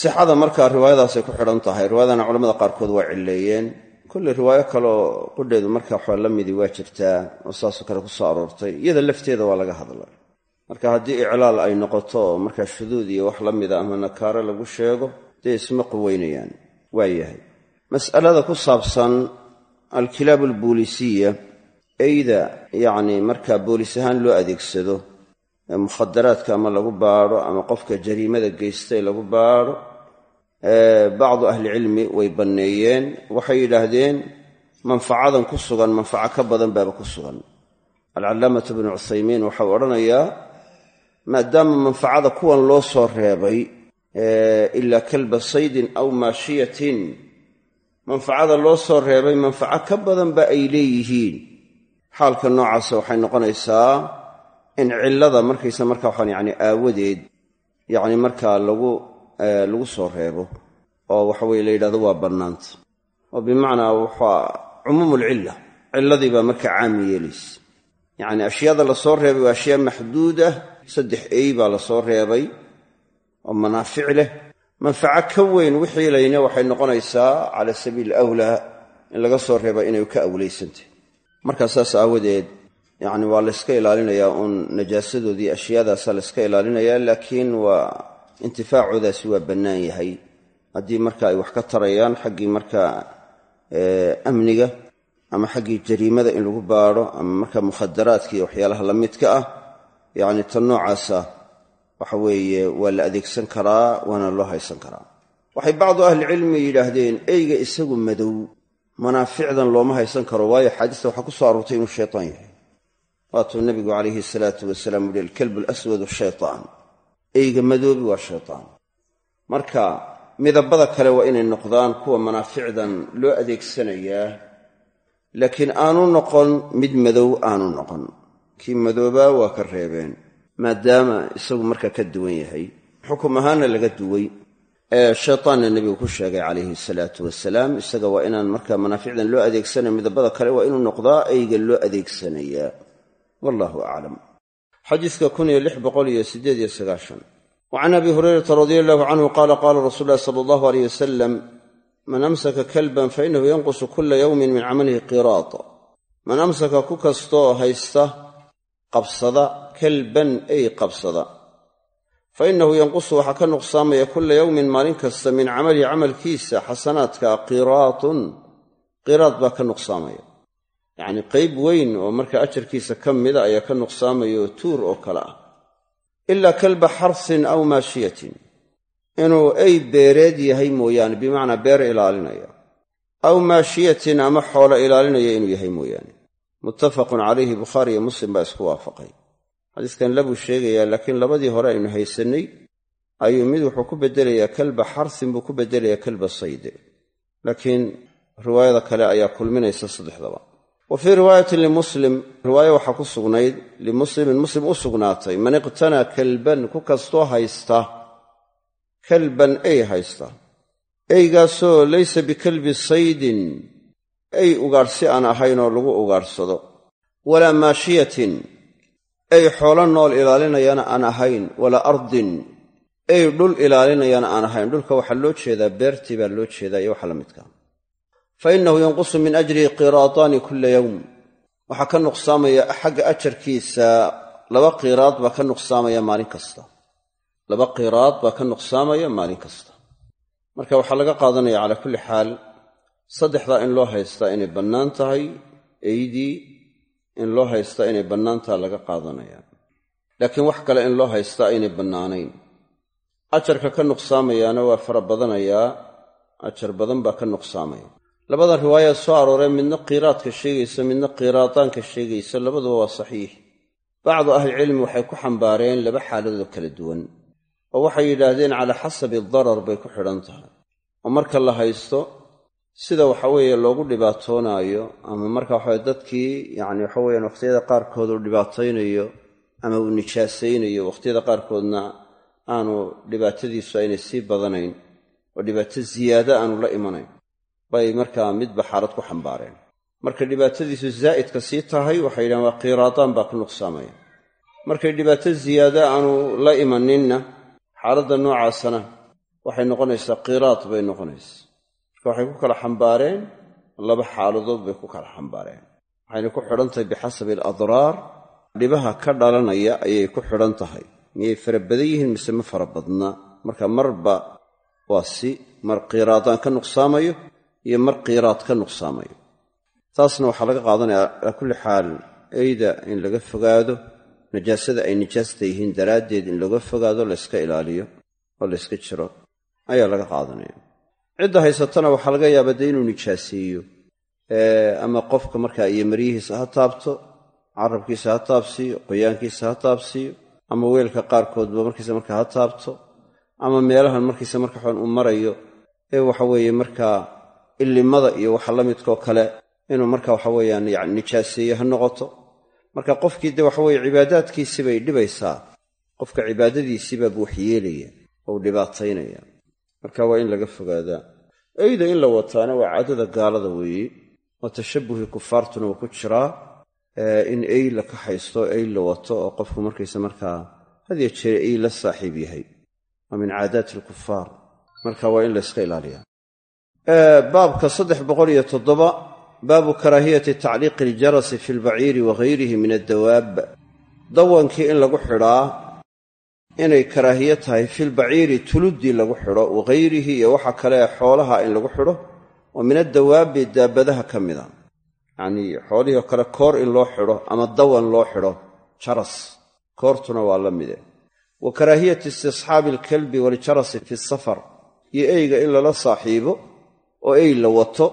Sixada markaa riwaayadaasay ku xidhan tahay riwaayadana culamada qaarkood waa cilleeyeen. Kulley riwaayo kaleoo qudheedu markaa waxaa la midii waa jirtaa oo saasoo kale ku soo aroortay. Iyada lafteeda waa laga hadlay marka haddii iclaal ay noqoto oo markaa shuduud iyo wax la mida ama nakaare lagu sheego dee isma quweynayaan waayahay mas'alada ku saabsan alkilaab alboolisiya eyda yacni markaa boolis ahaan loo adeegsado ee mukhadaraadka ama lagu baadho ama qofka jariimada geystay lagu baadho bacdu ahlicilmi way banneeyeen. Waxay yidhaahdeen manfacadan ku sugan manfaco ka badan baaba ku sugan. Alcallaamatu bnu cuthaymiin waxau odhanayaa maadaama manfacada kuwan loo soo reebay ilaa kalba saydin aw maashiyatin manfacada loo soo reebay manfaco ka badanba ay leeyihiin. Xaalka noocaasa waxay noqonaysaa in cillada markaysa marka waxaan yani aawadeed yacni markaa lagu lagu soo reebo oo waxaweye la yidhahdo waa bannaanta oo bimacnaa waxaa cumuumulcilla cilladii baa markaa caami yeelaysa yacni ashyaada la soo reebay waa ashyaa maxduudah saddex ey baa la soo reebay oo manaafic leh manfaco ka weyn wixii layna waxay noqonaysaa cala sabiili awlaa in laga soo reeba inay ka awlaysantah markaa saas aawadeed yacni waa layska ilaalinayaa uun najaasadoodii ashyaadaasa layska ilaalinayaa laakiin waa intifaacoodaasi waa bannaan yahay. Haddii marka ay wax ka tarayaan xaggii markaa amniga ama xaggii jariimada in lagu baadho ama marka mukhadaraadka iyo waxyaalaha la ah yacni tan noocaasa waxa weeye waa la adeegsan karaa waana loo haysan karaa. Waxay bacdu ahlicilmi yidhaahdeen eyga isagu madow manaaficdan looma haysan karo waayo xaadiista waxaa ku soo aroortay inuu shaytaan yahay. Waatuu nabigu calayhi salaatu wasalaam u yihi alkalbu alaswadu shaytaan. Eyga madoobi waa shaytaan. Marka midabada kale waa inay noqdaan kuwa manaaficdan loo adeegsanayaa laakiin aanu noqon mid madow aanu noqon. Kii madoobaa waa ka reebeen maadaama isagu markaa ka duwan yahay xukum ahaanna laga duway ee shaytaanna nebigu ku sheegay calayhi salaatu wasalaam isaga waa inaan markaa manaaficdan loo adeegsanayn midabada kale waa inuu noqdaa eyga loo adeegsanayaa wallahu aclam. Xadiiska wacan abi hurayrata radia allahu canhu qaala qaala rasuulu ulahi sala allahu aleyh wasalam man amsaka kalban fainahu yanqusu kula yowmin min camalihi qiraad man amsaka ku kastoo haysta qabsada kalban ay qabsada. Fa innahu yanqusu waxaa ka nuqsaamaya kula yowmin maalin kasta min camalihi camalkiisa xasanaadka qiraatun. Qiraad baa ka nuqsaamaya. Yacnii qayb weyn oo marka ajarkiisa ka mida ayaa ka nuqsaamaya oo tuur oo kale ah. Ilaa kalba xarsin aw maashiyatin. Inuu ey beereed yahay mooyaane bimacnaa beer ilaalinaya. Aw maashiyatin ama xoolo ilaalinaya inuu yahay mooyaane. Muttafaqun calayhi bukhaari iyo muslim baa isku waafaqay xadiiskan labuu sheegayaa laakiin labadii hore aynu haysannay ayuu mid wuxuu ku beddelayaa kalba xarsin buu ku beddelayaa kalba sayde laakiin riwaayada kale ayaa kulminaysa saddexdaba. Wa fii riwaayatin limuslim riwaayo waxaa ku sugnayd limuslimin muslim u sugnaatay man iqtanaa kalban ku kastoo haysta kalban ey haysta. Eygaasoo laysa bikalbi saydin ey ugaadhsi aan ahayn oo lagu ugaadhsado walaa maashiyatin ey xoolo nool ilaalinayana aan ahayn walaa ardin. Ey dhul ilaalinayana aan ahayn. Dhulka waxaa loo jeedaa beertii baa loo jeedaa iyo waxa la midka. Fa innahu yanqusu min ajrihi qiraadaani kulla yowm waxaa ka nuqsaamaya xagga ajarkiisa laba qiraad baa ka nuqsaamaya maalin kasta. Laba qiraad baa ka nuqsaamaya maalin kasta. Marka waxaa laga qaadanaya calaa kulli xaal saddexdaa in loo haystaa inay bannaan tahay eydii in loo haystaa inay bannaan taha laga qaadanaya laakiin wax kale in loo haystaa aynay bannaanayn. Ajarka ka nuqsaamayaana waa fara badanayaa ajar badan baa ka nuqsaamaya. Labada riwaaya soo arooree midna qiraadka sheegaysa midna qiraadaanka sheegaysa labaduba waa saxiix. Bacdu ahlicilmi waxay ku xambaareen laba xaaladood kala duwan oo waxay yidhaahdeen calaa xasabi darar bay ku xidhan tahay. Oo marka la haysto sida waxaweeye loogu dhibaatoonaayo ama marka waxawe dadkii yacni waxaweyaan wakhtiyada qaarkood uu dhibaataynayo ama uu nijaasaynayo wakhtiyada qaarkoodna aanu dhibaatadiisu aynay sii badanayn oo dhibaato ziyaada aanu la imanayn bay markaa midba xaalad ku xambaareen. Markay dhibaatadiisu zaa'idka sii tahay waxay yidhahan waa qiiraadaan baa ku nuqsaamaya. Markay dhibaato ziyaada aanu la imaninna xaaladda noocaasana waxay noqonaysaa qiraad bay noqonaysaa marka waxay ku kala xambaareen laba xaaladood bay ku kala xambaareen. Waxayna ku xidhan tahay bixasabi aladraar dhibaha ka dhalanaya ayay ku xidhan tahay. Miyay fara badan yihiin mise ma fara badna? Marka marba waa si mar qiraadaan ka nuqsaamayo iyo mar qiraad ka nuqsaamayo. Taasna waxaa laga qaadanaya calaa kulli xaal eyda in laga fogaado najaasada ay nijaasta yihiin daraaddeed in laga fogaado layska ilaaliyo oo layska jiro ayaa laga qaadanaya cidda haysatana waxaa laga yaabaa dee inuu nijaaseeyo ama qofka markaa iyo maryihiisa ha taabto carabkiisa ha taabsiiyo qoyaankiisa ha taabsiiyo ama weelka qaarkoodba markiisa markaa ha taabto ama meelahan markiisa marka xon uu marayo ee waxaweeye markaa illimada iyo waxa la midkoo kale inuu marka waxaweyaan yani nijaaseeye ha noqoto. Marka qofkii de waxaweye cibaadaadkiisii bay dhibaysaa qofka cibaadadiisiibaa buuxyeelaya ou dhibaataynaya marka waa in laga fogaadaa. Eyda in la wataana waa caadada gaalada weeye oo tashabuhii kufaartuna uu ku jiraa in ey la ka haysto ey la wato oo qofku markaysa markaa hadiyo jeere ey la saaxiib yahay. Waa min caadaati alkufaar marka waa in layska ilaaliyaa. Baabka saddex boqol iyo toddoba baabu karaahiyati tacliiqi aljarasi fi lbaciiri wa gayrihi min addawaab. Dawankii in lagu xidhaa inay karaahiye tahay filbaciiri tuluddii lagu xidho wa gayrihi iyo waxa kale xoolaha in lagu xidho oo min addawaabi daabadaha ka mida. Yacnii xoolihii oo kale koor in loo xidho ama dawan loo xidho jaras koortuna waa la mide. Wa karaahiyati istisxaabi alkalbi waljarasi fi safar iyo eyga in lala saaxiibo oo ey la wato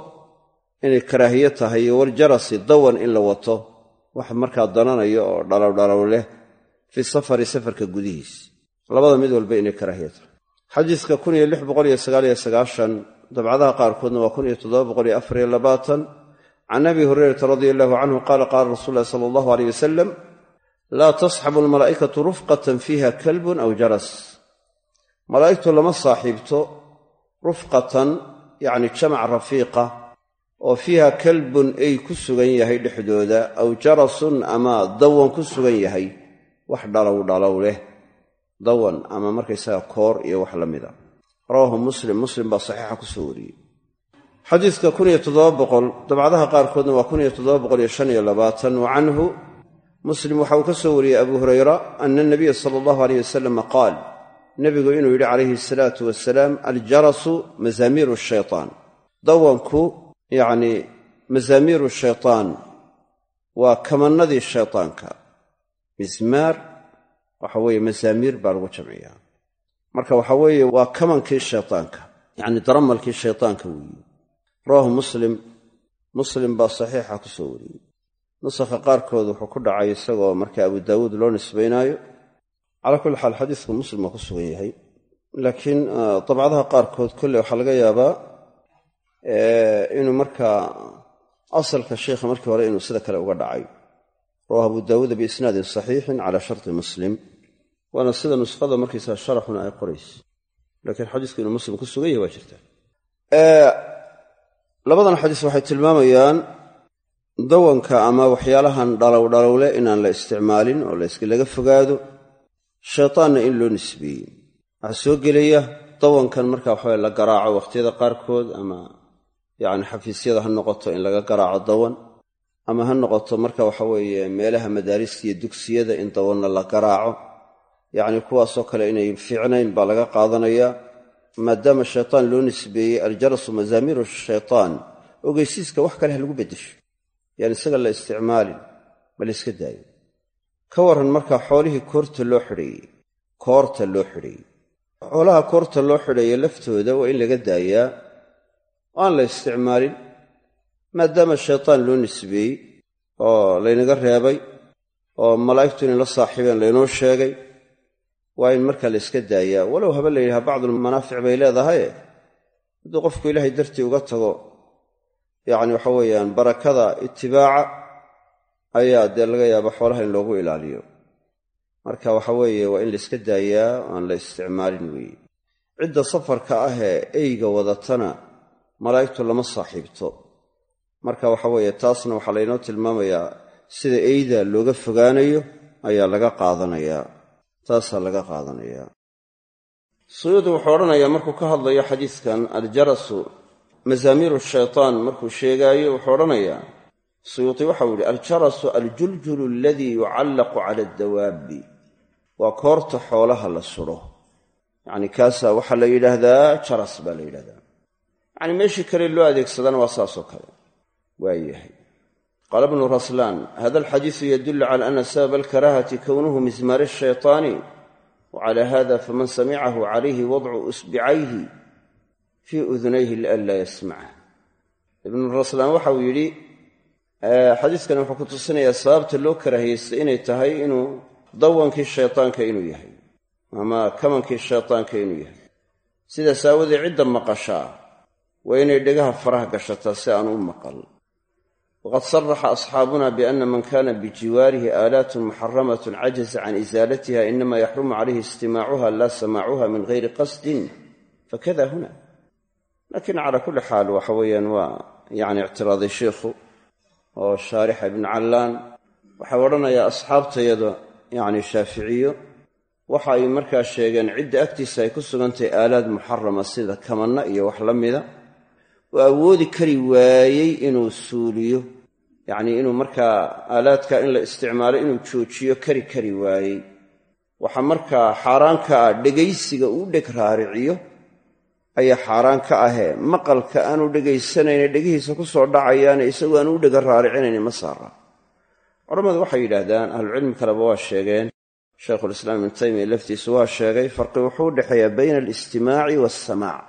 inay karaahiye tahay iyo waljarasi dawan in la wato. Wax markaa dananayo oo dhalowdhalow leh fi safari safarka gudihiis. Labada mid walba inay karaahiye tahay xadiiska dabcadaha qaarkoodna waa can abi hurayrata radia allahu canhu qaala qaala rasuul lahi sala allahu aleyh wasalam laa tasxabu almalaa'ikatu rufqatan fiiha kalbun aw jaras. Malaa'igtu lama saaxiibto rufqatan yacni jamac rafiiqa oo fiiha kalbun ay ku sugan yahay dhexdooda aw jarasun ama dawan ku sugan yahay wax dhalow dhalow leh dawan ama markaysaga koor iyo wax la mida. Rawaahu muslim muslim baa saxiixa ku soo wariyey. Xadiidka dabcadaha qaarkoodna waa wa canhu muslim waxa uu ka soo wariyey abu hurayra ana nabiya sala allahu aleyh wasalam qaal nebigu inuu yidhi calayhi asalaatu wasalaam aljarasu mazaamiiru shaytaan. Dawanku yacni mazaamiiru shaytaan waa kamannadii shaytaanka mismaar waxa weeye mazaamiir baa lagu jamciyaa marka waxa weeye waa kamankii shaytaanka yacni daramalkii shaytaanka weeye rawaahu muslim muslim baa saxiixa ku soo wariyey. Nusakha qaarkood wuxuu ku dhacay isagoo marka abu daawuud loo nisbaynaayo. Calaa kulli xaal xadiisku muslim waa ku sugan yahay. Laakiin dabcadaha qaarkood kolley waxaa laga yaabaa inuu markaa asalka sheikha markii hore inuu sida kale uga dhacay rawahu abu daawuuda biisnaadin saxiixin calaa sharti muslim waana sida nuskhada markaysaa sharaxuna ay qorayso. Laakiin xadiisku inuu muslim ku sugan yahay waa jirtaa labadan xadiis waxay tilmaamayaan dawanka ama waxyaalahan dhalowdhalowle inaan la isticmaalin oo laga fogaado shaytaanna in loo nisbeeyey. Waxaa soo gelaya dawankan marka waxawe la garaaco wakhtiyada qaarkood ama yacni xafiisyada ha noqoto in laga garaaco dawan ama ha noqoto marka waxaweeye meelaha madaarista iyo dugsiyada in dawanna la garaaco yacni kuwaasoo kale inay fiicnayn baa laga qaadanayaa maadaama shaytaan loo nisbeeyey aljarasu mazaamiiru shaytaan ogeysiiska wax kale ha lagu beddesho. Yaan isaga la isticmaalin ma la yska daayo. Ka warran markaa xoolihii koorta loo xidheeyey koorta loo xidheeyey xoolaha koorta loo xidheeye laftooda waa in laga daayaa oo aan la isticmaalin maadaama shaytaan loo nisbeeyey oo laynaga reebay oo malaa'igtu inay la saaxiibeen laynoo sheegay waa in markaa la yska daayaa. Walow haba la yidhaha bacdulmanaafic bay leedahaye hadduu qofku ilaahay dartii uga tago yacni waxa weeyaan barakada itibaaca ayaa dee laga yaaba xoolaha in loogu ilaaliyo. Marka waxa weeye waa in la yska daayaa aan la isticmaalin weeye. Cidda safarka ahee eyga wadatana malaa'igtu lama saaxiibto marka waxa weeye taasna waxaa laynoo tilmaamayaa sida eyda looga fogaanayo ayaa laga qaadanayaa. Taasaa laga qaadanayaa. Suyuudi wuxuu odhanayaa markuu ka hadlayo xadiidkan aljarasu mazaamiiru shaytaan markuu sheegaayo wuxuu odhanayaa suyuuti waxau yidhi aljarasu aljuljulu aladii yucallaqu cala addawaabbi waa koorta xoolaha la sudho yacni kaasaa waxaa la yidhaahdaa jaras baa la yidhahdaa yacni meeshii kale loo adeegsadana waa saasoo kale waa yahay. Qaala bnu raslaan hada alxadiisu yadullu cala ana sababa alkaraahati kownuhu mismaari shaytaani wa cala hada faman samicahu calayhi wadcu usbicayhi fii udunayhi lianlaa yasmaca. Ibnu raslaan waxauu yidhi xadiiskani wuxuu ku tusinayaa sababta loo karaahiyeystay inay tahay inuu dawankii shaytaanka inuu yahay ama kamankii shaytaanka inuu yahay. Sidaas aawadee cidda maqashaa waa inay dhegaha faraha gashataa si aan u maqal waqad saraxa asxaabuna biana man kana bijiwaarihi aalaatun muxaramatun cajaza can isaalatiha inama yaxrumu calayhi istimaacuha laa samaacuha min gayri qasdin fakada huna laakiin calaa kulli xaal waxa weeyaan waa yacni ictiraaday sheikhu oo shaarixa ibnu callaan waxau odhanayaa asxaabtayada yacni shaaficiyo waxa ay markaa sheegeen cidda agtiisa ay ku sugantahay aalaad muxarama sida kamanna iyo wax la mida oo awoodi kari waayey inuu suuliyo yacnii inuu markaa aalaadka in la isticmaalo inuu joojiyo kari kari waayey. Waxa markaa xaaraan ka dhegaysiga uu dheg raariciyo ayaa xaaraan ka ahee. Maqalka aanu dhegaysanayne dhegihiisa ku soo dhacayaane isagoo aan u dhega raaricinayni ma saara. Culammadu waxay yidhaahdaan ahlucilmi kaleba waa sheegeen. Shaykhulislaam ibnu taymiya laftiisu waa sheegay farqi wuxuu u dhexeeyaa bayna alistimaaci waasamaac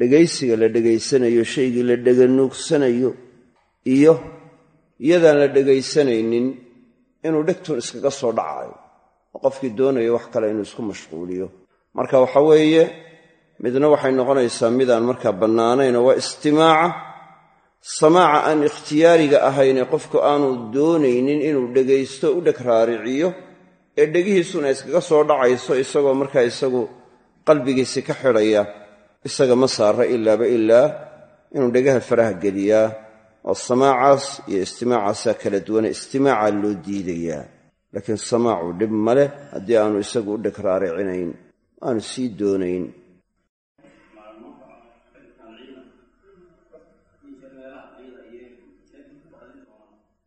dhegaysiga la dhegaysanayo shaygii la dheganuugsanayo iyo iyadaan la dhegaysanaynin inuu dhegtun iskaga soo dhacayo oo qofkii doonayo wax kale inuu isku mashquuliyo. Marka waxa weeye midna waxay noqonaysaa midaan markaa bannaanaynoo waa istimaaca. Samaaca aan ikhtiyaariga ahayne qofku aanu doonaynin inuu dhegaysto u dheg raariciyo ee dhegihiisuna iskaga soo dhacayso isagoo markaa isagu qalbigiisi ka xidhaya isaga ma saara ilaaba ilaa inuu dhegaha faraha geliyaa oo samaacaas iyo istimaacaasaa kala duwane istimaacaa loo diidayaa. Laakiin samaacu dhib ma leh haddii aanu isagu u dheg raaricinayn aanu sii doonayn.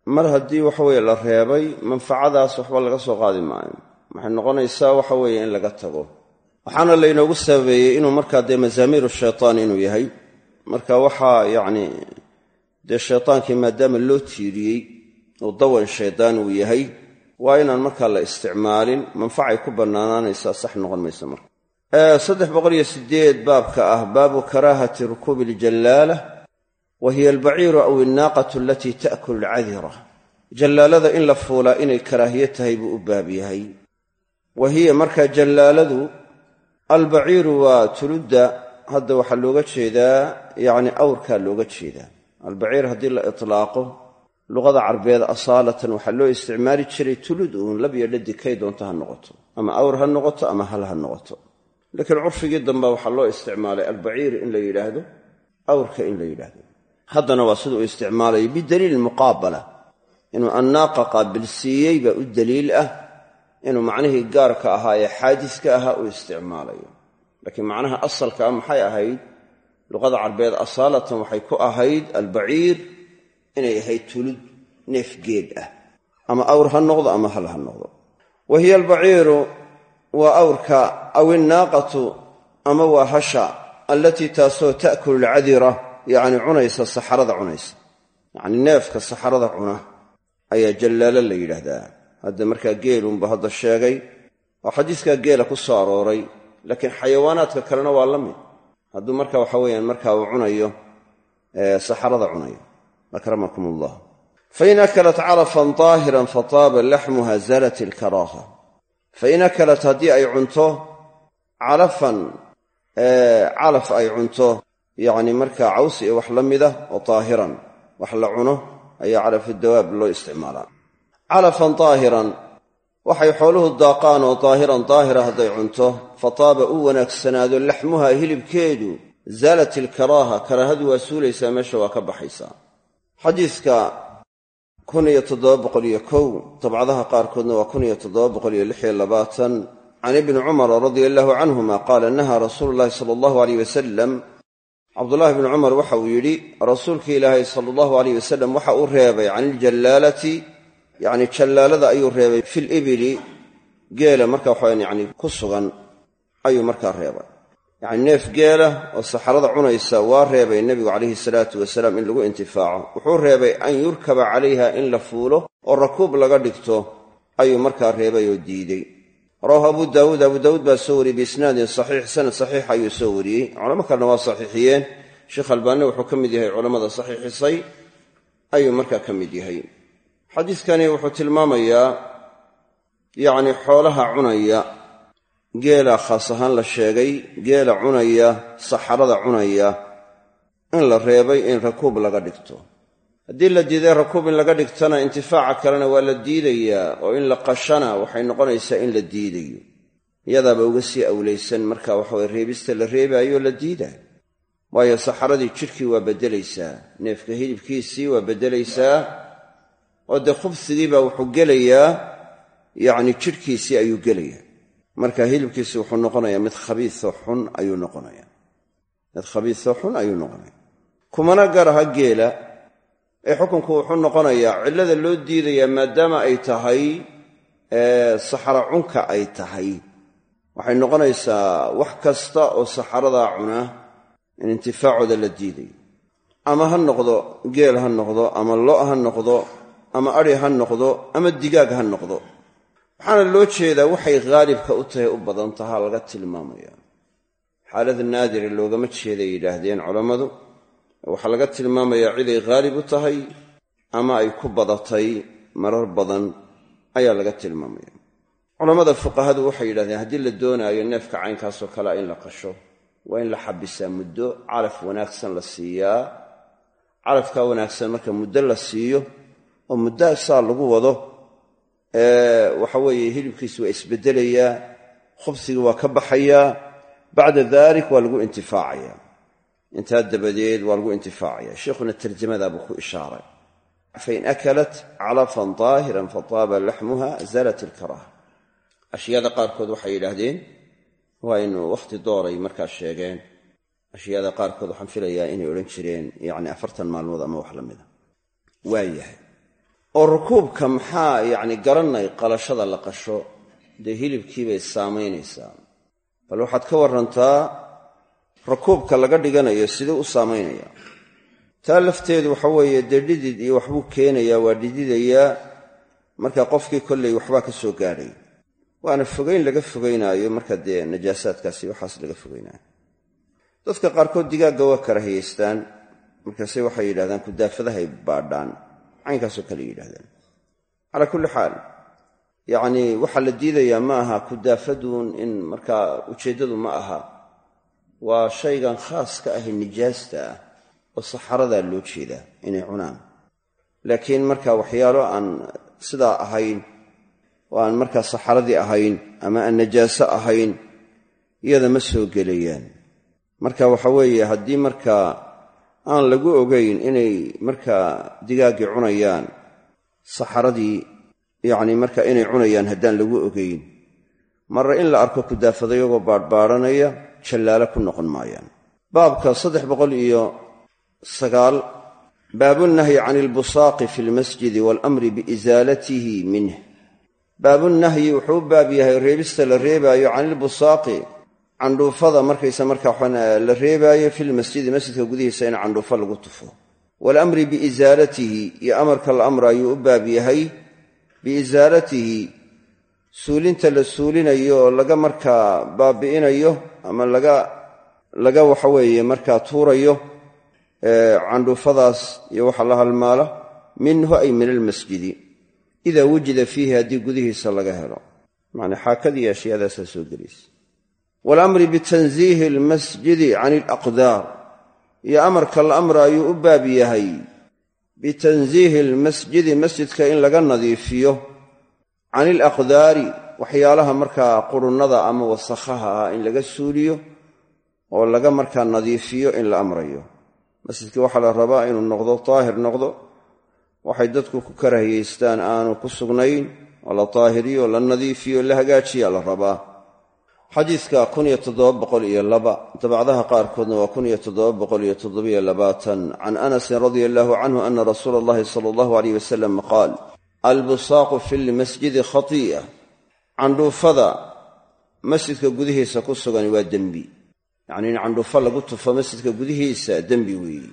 Mar haddii waxaweye la reebay manfacadaas waxba laga soo qaadi maayo. Waxay noqonaysaa waxa weeye in laga tago. Waxaana laynoogu sababeeyey inuu markaa dee mazaamiiru shaytaan inuu yahay. Marka waxaa yacni dee shaytaankii maadaama loo tiiriyey oo dawan shaydaan uu yahay waa inaan markaa la isticmaalin manfacay ku bannaanaanaysaa sax noqon maysa marka. Saddex boqoliyo sideed baabka ah baabu karaahati rukuubi iljallaala wa hiya albaciiru aw alnaaqatu alatii ta'kulu alcadira. Jallaalada in la fuulaa inay karaahiye tahay buu u baab yahay. Wa hiya markaa jallaaladu albaciiru waa tuludda hadda waxaa looga jeedaa yacni awrkaa looga jeedaa albaciir haddii la itlaaqo luqada carbeed asaalatan waxaa loo isticmaali jiray tulud uun labyo dhadi kay doonto ha noqoto ama awr ha noqoto ama hal ha noqoto. Laakiin curfigii dambe waxaa loo isticmaalay albaciir in la yidhaahdo awrka in la yidhaahdo. Haddana waa siduu isticmaalayo bidaliili muqaabala. Inuu annaaqa qaabilsiiyey baa u daliil ah. Inuu macnihii gaarka ahaa ee xaadiska ahaa u isticmaalayo laakiin macnaha asalka ah maxay ahayd luqada carbeed asaalatan waxay ku ahayd albaciir inay ahayd tulud neef geed ah. Ama awr ha noqdo ama hal ha noqdo. Wa hiya albaciiru waa awrka aw innaaqatu ama waa hasha allatii taasoo ta'kulu alcadira yacni cunaysa saxarada cunaysa. Yacni neefka saxarada cuna ayaa jallaalo la yidhaahdaa. Hadda markaa geelunba hadda sheegay. Oo xadiiskaa geela ku soo arooray laakiin xayawaanaadka kalena waa la mid hadduu marka waxa weeyaan markaa uu cunayo saxarada cunayo. Akramakum allah fain akalat calafan daahiran fataaba laxmuha zalat ilkaraaha fain akalat haddii ay cunto calafan calaf ay cunto yacni markaa caws iyo wax la mida oo daahiran wax la cuno ayaa calafu dawaab loo isticmaalaa. Calafan daahiran waxay xooluhu daaqaan oo daahiran daahira hadday cunto. Fataaba u wanaagsanaado laxmuha hilibkeedu. Zaalat ilkaraaha karaahadu waa suulaysaa meesha waa ka baxaysaa. Kow dabcadaha qaarkoodna waa can ibni cumara radia allahu canhuma qaala nahaa rasuulu llahi sala allahu aleyh wasalam cabdullaahi bni cumar waxa uu yidhi rasuulkii ilaahay sala allahu aleyh wasalam waxa uu reebay can iljallaalati yacni jallaalada ayuu reebay. Fil ibili geela marka waxawan yani ku sugan ayuu markaa reebay. Yacni neef geela oo saxarada cunaysa waa reebay nebigu calayhi salaatu wasalaam in lagu intifaaco. Wuxuu reebay an yurkaba calayha in la fuulo oo rakuub laga dhigto ayuu markaa reebay oo diidey. Rawahu abu daawuud. Abu daawuud baa soo wariyey biisnaadin saxiix sanad saxiix ayuu soo wariyey. Culamo kalena waa saxiixiyeen. Sheekh albaani wuxuu ka mid yahay culammada saxiixisay ayuu markaa ka mid yahay xadiidkani wuxuu tilmaamayaa yacni xoolaha cunaya geela khaas ahaan la sheegay geela cunaya saxarada cunaya in la reebay in rakuub laga dhigto. Haddii la diiday rakuub in laga dhigtana intifaaca kalena waa la diidayaa oo in la qashana waxay noqonaysaa in la diidayo. Iyadaaba uga sii awlaysan marka waxaweye reebista la reebaayo la diidaa. Waayo saxaradii jidhkii waa beddelaysaa neefka hilibkiisii waa beddelaysaa oo dee khubsigiibaa wuxuu gelayaa yacni jidhkiisii ayuu gelayaa. Marka hilibkiisi wuxuu noqonayaa mid khabiisoo xun ayuu noqonayaa. Mid khabiisoo xun ayuu noqonaya kumana garaha geela ee xukunku wuxuu noqonayaa cillada loo diidayaa maadaama ay tahay saxara cunka ay tahay. Waxay noqonaysaa wax kasta oo saxaradaa cuna in intifaacooda la diidayo ama ha noqdo geel ha noqdo ama lo' ha noqdo ama adhi ha noqdo ama digaag ha noqdo. Waxaana loo jeedaa waxay khaalibka u tahay u badan tahaa laga tilmaamaya. Xaalad naadira loogama jeeday yidhaahdeen culammadu. Waxaa laga tilmaamayaa ciday haalib u tahay ama ay ku badatay marar badan ayaa laga tilmaamaya. Culammada fuqahadu waxay yidhahdeen haddii la doonaayo neefka caynkaasoo kalea in la qasho waa in la xabisaa muddo calaf wanaagsan la siiyaa. Calafkaa wanaagsan marka muddo la siiyo oo muddo saa lagu wado waxa weeye hilibkiisu waa isbeddelayaa khubsiga waa ka baxayaa bacda dalik waa lagu intifaacaya. Intaa dabadeed waa lagu intifaacaya. Sheikhuna tarjamadaabuu ku ishaaray. Fain akalat calafan daahiran fataaba laxmuha zalat ilkaraaha ashyaada qaarkood waxay yidhaahdeen waa inu wakhti dooray markaa sheegeen. Ashyaada qaarkood waxaan filayaa inay odhan jireen yacni afartan maalmood ama wax la mida waayahay oo rukuubka maxaa yacni garanay qalashada la qasho dee hilibkiibay saamaynaysaa. Bal waxaad ka warantaa rukuubka laga dhiganayo siduu u saamaynaya. Taa lafteedu waxa weeye dee dhidid iyo waxbuu keenayaa waa dhididayaa marka qofkii kollay waxbaa ka soo gaadhay waana fogayn laga fogaynaayo marka dee najaasaadkaasi waxaas laga fogaynaayo dadka qaarkood digaagga waa karahiyaystaan markaase waxay yidhahdaan kudaafadahay baadhaan caynkaasoo kale yidhahdaan calaa kulli xaal yacnii waxaa la diidayaa ma aha kudaafaduun in markaa ujeeddadu ma aha. Waa shaygan khaas ka ahi nijaasta ah oo saxaradaa loo jeedaa inay cunaan. Laakiin marka waxyaalo aan sidaa ahayn oo aan markaa saxaradii ahayn ama aan najaaso ahayn iyada ma soo gelayaan. Marka waxa weeye haddii markaa aan lagu ogayn inay markaa digaaggii cunayaan saxaradii yacni marka inay cunayaan haddaan lagu ogayn marre in la arko kudaafada iyagoo baadhbaadhanaya jallaalo ku noqon maayaan. Baabka saddex boqol iyo sagaal baabunahyi can ilbusaaqi fi lmasjidi waalamri biisaalatihi minh baabunahyi wuxuu u baab yahay reebista la reebaayo can ilbusaaqi candhuufada markaysa markaa la reebaayo filmasjidi masjidka gudihiisa in candhuufo lagu tufo. Waalamri biisaalatihi iyo amarka la amraayuu u baab yahay. Biisaalatihi suulinta la suulinayo oo laga markaa baabi'inayo ama laga waxaweeye markaa tuurayo candhuufadaas iyo waxa la halmaala minhu ay min almasjidi idaa wujida fiihi haddii gudihiisa laga helo. Macnaa xaakadii ashyaadaasaa soo gelaysa waalamri bitansiihi almasjidi can alaqdaar. Iyo amarka la amra ayuu u baab yahay bitansiihi almasjidi masjidka in laga nadiifiyo. Can ilaqdaari waxyaalaha markaa qurunnada ama wasakhaha ah in laga suuliyo oo laga markaa nadiifiyo in la amrayo. Masjidkii waxaa la rabaa inuu noqdo daahir noqdo. Waxay dadku ku karahiyaystaan aanu ku sugnayn oo la daahiriyo la nadiifiyo la hagaajiya la rabaa xadiidka dabacdaha qaarkoodna waa can anasin radia allaahu canhu ana rasuula allahi sala allahu aleyh wasalam qaal albusaaqu fi lmasjidi khati'a candhuufada masjidka gudihiisa ku sugan waa dembi. Yacnii in candhuufo lagu tufo masjidka gudihiisa dembi weeyi.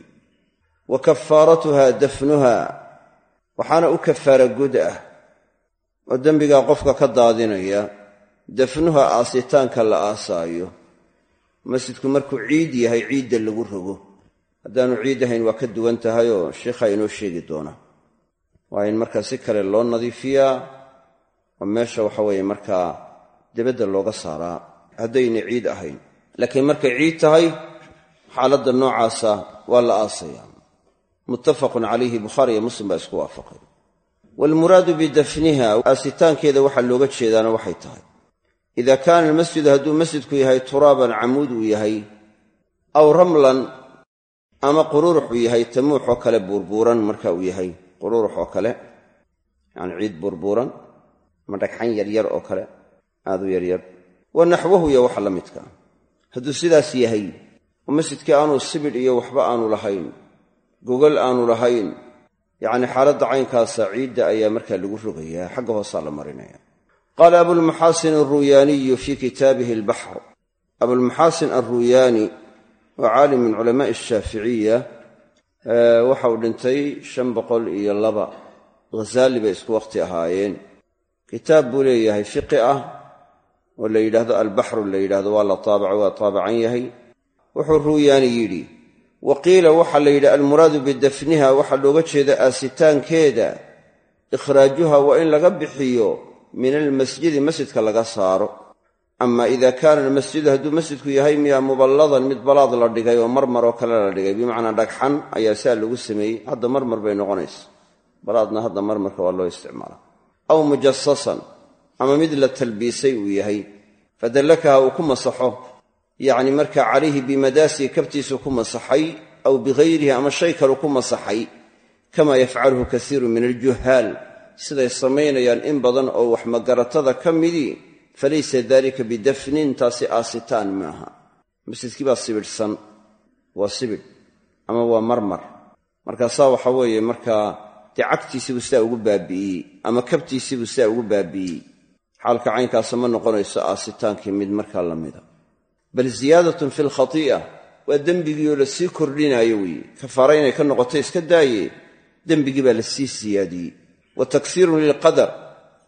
Wa kafaaratuha dafnuha waxaana u kafaara gud ah oo dembigaa qofka ka daadinaya dafnuha aasitaanka la aasaayo. Masjidku markuu ciid yahay ciidda lagu rogo. Haddaanu ciid ahayn waa ka duwan tahay oo sheikhaa inoo sheegi doona. Waa in markaa si kale loo nadiifiyaa oo meesha waxa weeye markaa debadda looga saaraa. Haddayna ciid ahayn. Laakiin markay ciid tahay xaaladda noocaasa waa la aasayaa. Muttafaqun calayhi bukhaari iyo muslim baa isku waafaqay. Waalmuraadu bidafniha aasitaankeeda waxaa looga jeedaana waxay tahay ida kaana almasjidu hadduu masjidku yahay turaaban camuud uu yahay aw ramlan ama qururux uu yahay tamuuxoo kale buurbuuran marka uu yahay. Qururux oo kale yacni ciid buurbuuran ama dhagxan yaryar oo kale aad u yaryar. Wa naxwahu iyo waxa la midka. Hadduu sidaas yahay oo masjidkii aanu sibidh iyo waxba aanu lahayn gogol aanu lahayn yacni xaaladda caynkaasa ciidda ayaa markaa lagu rogayaa xagga hoosaa la marinaya qaala abulmaxaasin alruuyaaniyu fii kitaabihi albaxr abulmaxaasin alruuyaani waa caalim min culamaai ashaaficiya waxa uu dhintay shan boqol iyo laba ghazaali bay isku wakhti ahaayeen kitaab buu leeyahay fiqi ah oo la yidhaahdo albaxru la yidhahdo waa la taabaco waa taabacan yahay wuxuu ruuyaani yidhi wa qiila waxaa la yidhi almuraadu bidafniha waxaa looga jeeda aasitaankeeda ikhraajuha waa in laga bixiyo min almasjidi masjidka laga saaro. Ama ida kaana almasjidu hadduu masjidku yahay miyaa muballadan mid balaad la dhigay oo marmar oo kale la dhigay bimacnaa dhagxan ayaa saa lagu sameeyey. Hadda marmar bay noqonaysa. Balaadna hadda marmarka waa loo isticmaala. Aw mujasasan ama mid la talbiisay uu yahay. Fadallakaha uu ku masaxo. Yacni markaa calayhi bimadaasihi kabtiisu ku masaxay aw bihayrihi ama shay kalu ku masaxay. Kama yafcaluhu kasiiru min aljuhaal siday samaynayaan in badan oo wax magaratada ka midii falaysa dalika bidafnin taasi aasitaan maaha. Masjidkii baa sibidhsan waa sibidh ama waa marmar. Markaasaa waxa weeye markaa dee cagtiisiibuu sidaa ugu baabi'iyey ama kabtiisiibuu sidaa ugu baabi'iyey. Xaalka caynkaasa ma noqonayso aasitaankii mid markaa la mida. Bal ziyaadatun fi lkhatii'a waa dembigiioo la sii kordhinaayo weeye. Kafaara inay ka noqoto iska daaye dembigii baa la sii siyaadiyey wa taksiirun lilqadar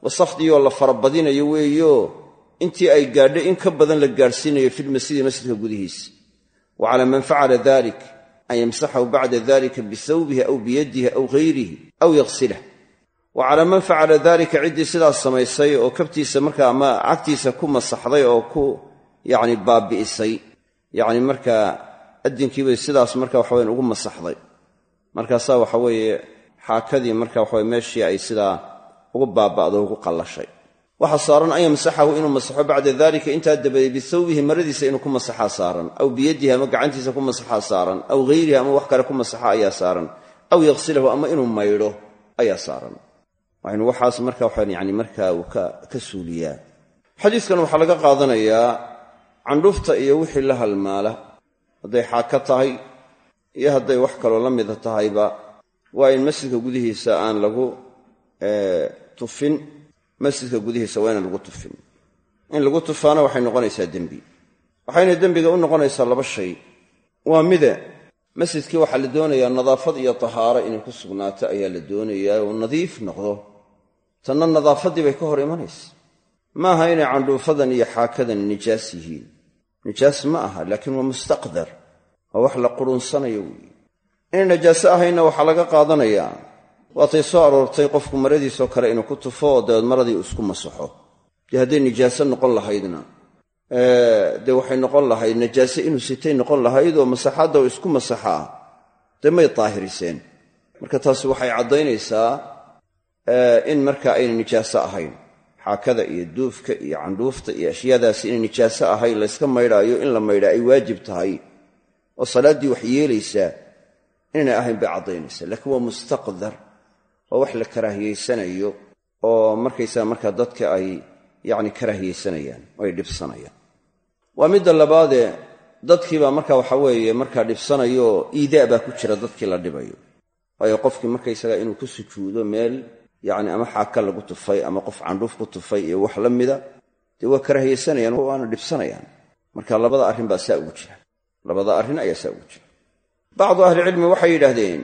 wasakhdiyoo la farabadinayo weeyo. Intii ay gaadho in ka badan la gaadhsiinayo filmasjidi masjidka gudihiisa. Wa calaa man facala dalik an yamsaxahu bacda dalika bihawbihi aw biyadihi aw hayrihi aw yaqsilah wa calaa man facala dalika ciddii sidaas samaysay oo kabtiisa markaa ama cagtiisa ku masaxday oo ku yacni baabi'isay. Yacni markaa addinkiibay sidaas marka waxaweyan ugu masaxday. Markaasaa waxa weeye xaakadii marka waxaweye meeshii ay sidaa ugu baaba'do ugu qallashay. Waxaa saaran an yamsaxahu inuu masaxo bacda dalika intaa dabadeed bihawbihi maradiisa inuu ku masaxaa saaran aw biyadihi ama gacantiisa ku masaxaa saaran aw hayrihi ama wax kale ku masaxa ayaa saaran aw yaqsilahu ama inuu maydho ayaa saaran. Waxaynu waxaas marka yani markaa uu ka suuliyaa. Xadiiskan waxaa laga qaadanayaa candhufta iyo wixii la halmaala. Hadday xaaka tahay iyo hadday wax kaloo la mida tahayba waa in masjidka gudihiisa aan lagu tufin. Masjidka gudihiisa waa inaan lagu tufin. In lagu tufaana waxay noqonaysaa dembi. Waxayna dembiga u noqonaysaa laba shay. Waa mide. Masjidkii waxaa la doonayaa nadaafad iyo tahaaro inay ku sugnaato ayaa la doonayaa oo nadiif noqdo. Tanna nadaafaddii bay ka hor imanaysa. Ma aha inay candhuufadan iyo xaakadan nijaas yihiin. Nijaas ma aha laakiin waa mustaqdar. Waa wax la qurunsanayo weeye inay najaaso ahayna waxaa laga qaadanayaa waatay soo aroortay qofku maradiisoo kale inuu ku tufo oo dabeed maradii uu isku masaxo. Dee hadday nijaaso noqon lahaydna dee waxay noqon lahayd najaase inuu sitay noqon lahayd oo masaxaadda uu isku masaxaa dee may daahiriseen marka taasi waxay caddaynaysaa in marka ayna nijaaso ahayn. Xaakada iyo duufka iyo candhuufta iyo ashyaadaasi inay nijaaso ahayn layska maydhaayo in la maydhaa ay waajib tahay. Oo salaaddii wax yeelaysaa inaynay ahayn bay caddaynaysaa laakiin waa mustaqdar waa wax la karaahiyaysanayo oo markaysaa markaa dadka ay yacni karaahiyaysanayaan oo ay dhibsanayaan. Waa midda labaadee dadkiibaa marka waxa weeye markaa dhibsanayooo iidaa baa ku jira dadkii la dhibayo. Waayo qofkii markaysaga inuu ku sujuudo meel yacni ama xaaka lagu tufay ama qof candhuuf ku tufay iyo wax la mida dee waa karaahiyaysanayaan waana dhibsanayaan. Marka labada arrin baa saa ugu jira. Labada arrin ayaa saa ugu jira bacdu ahlicilmi waxay yidhaahdeen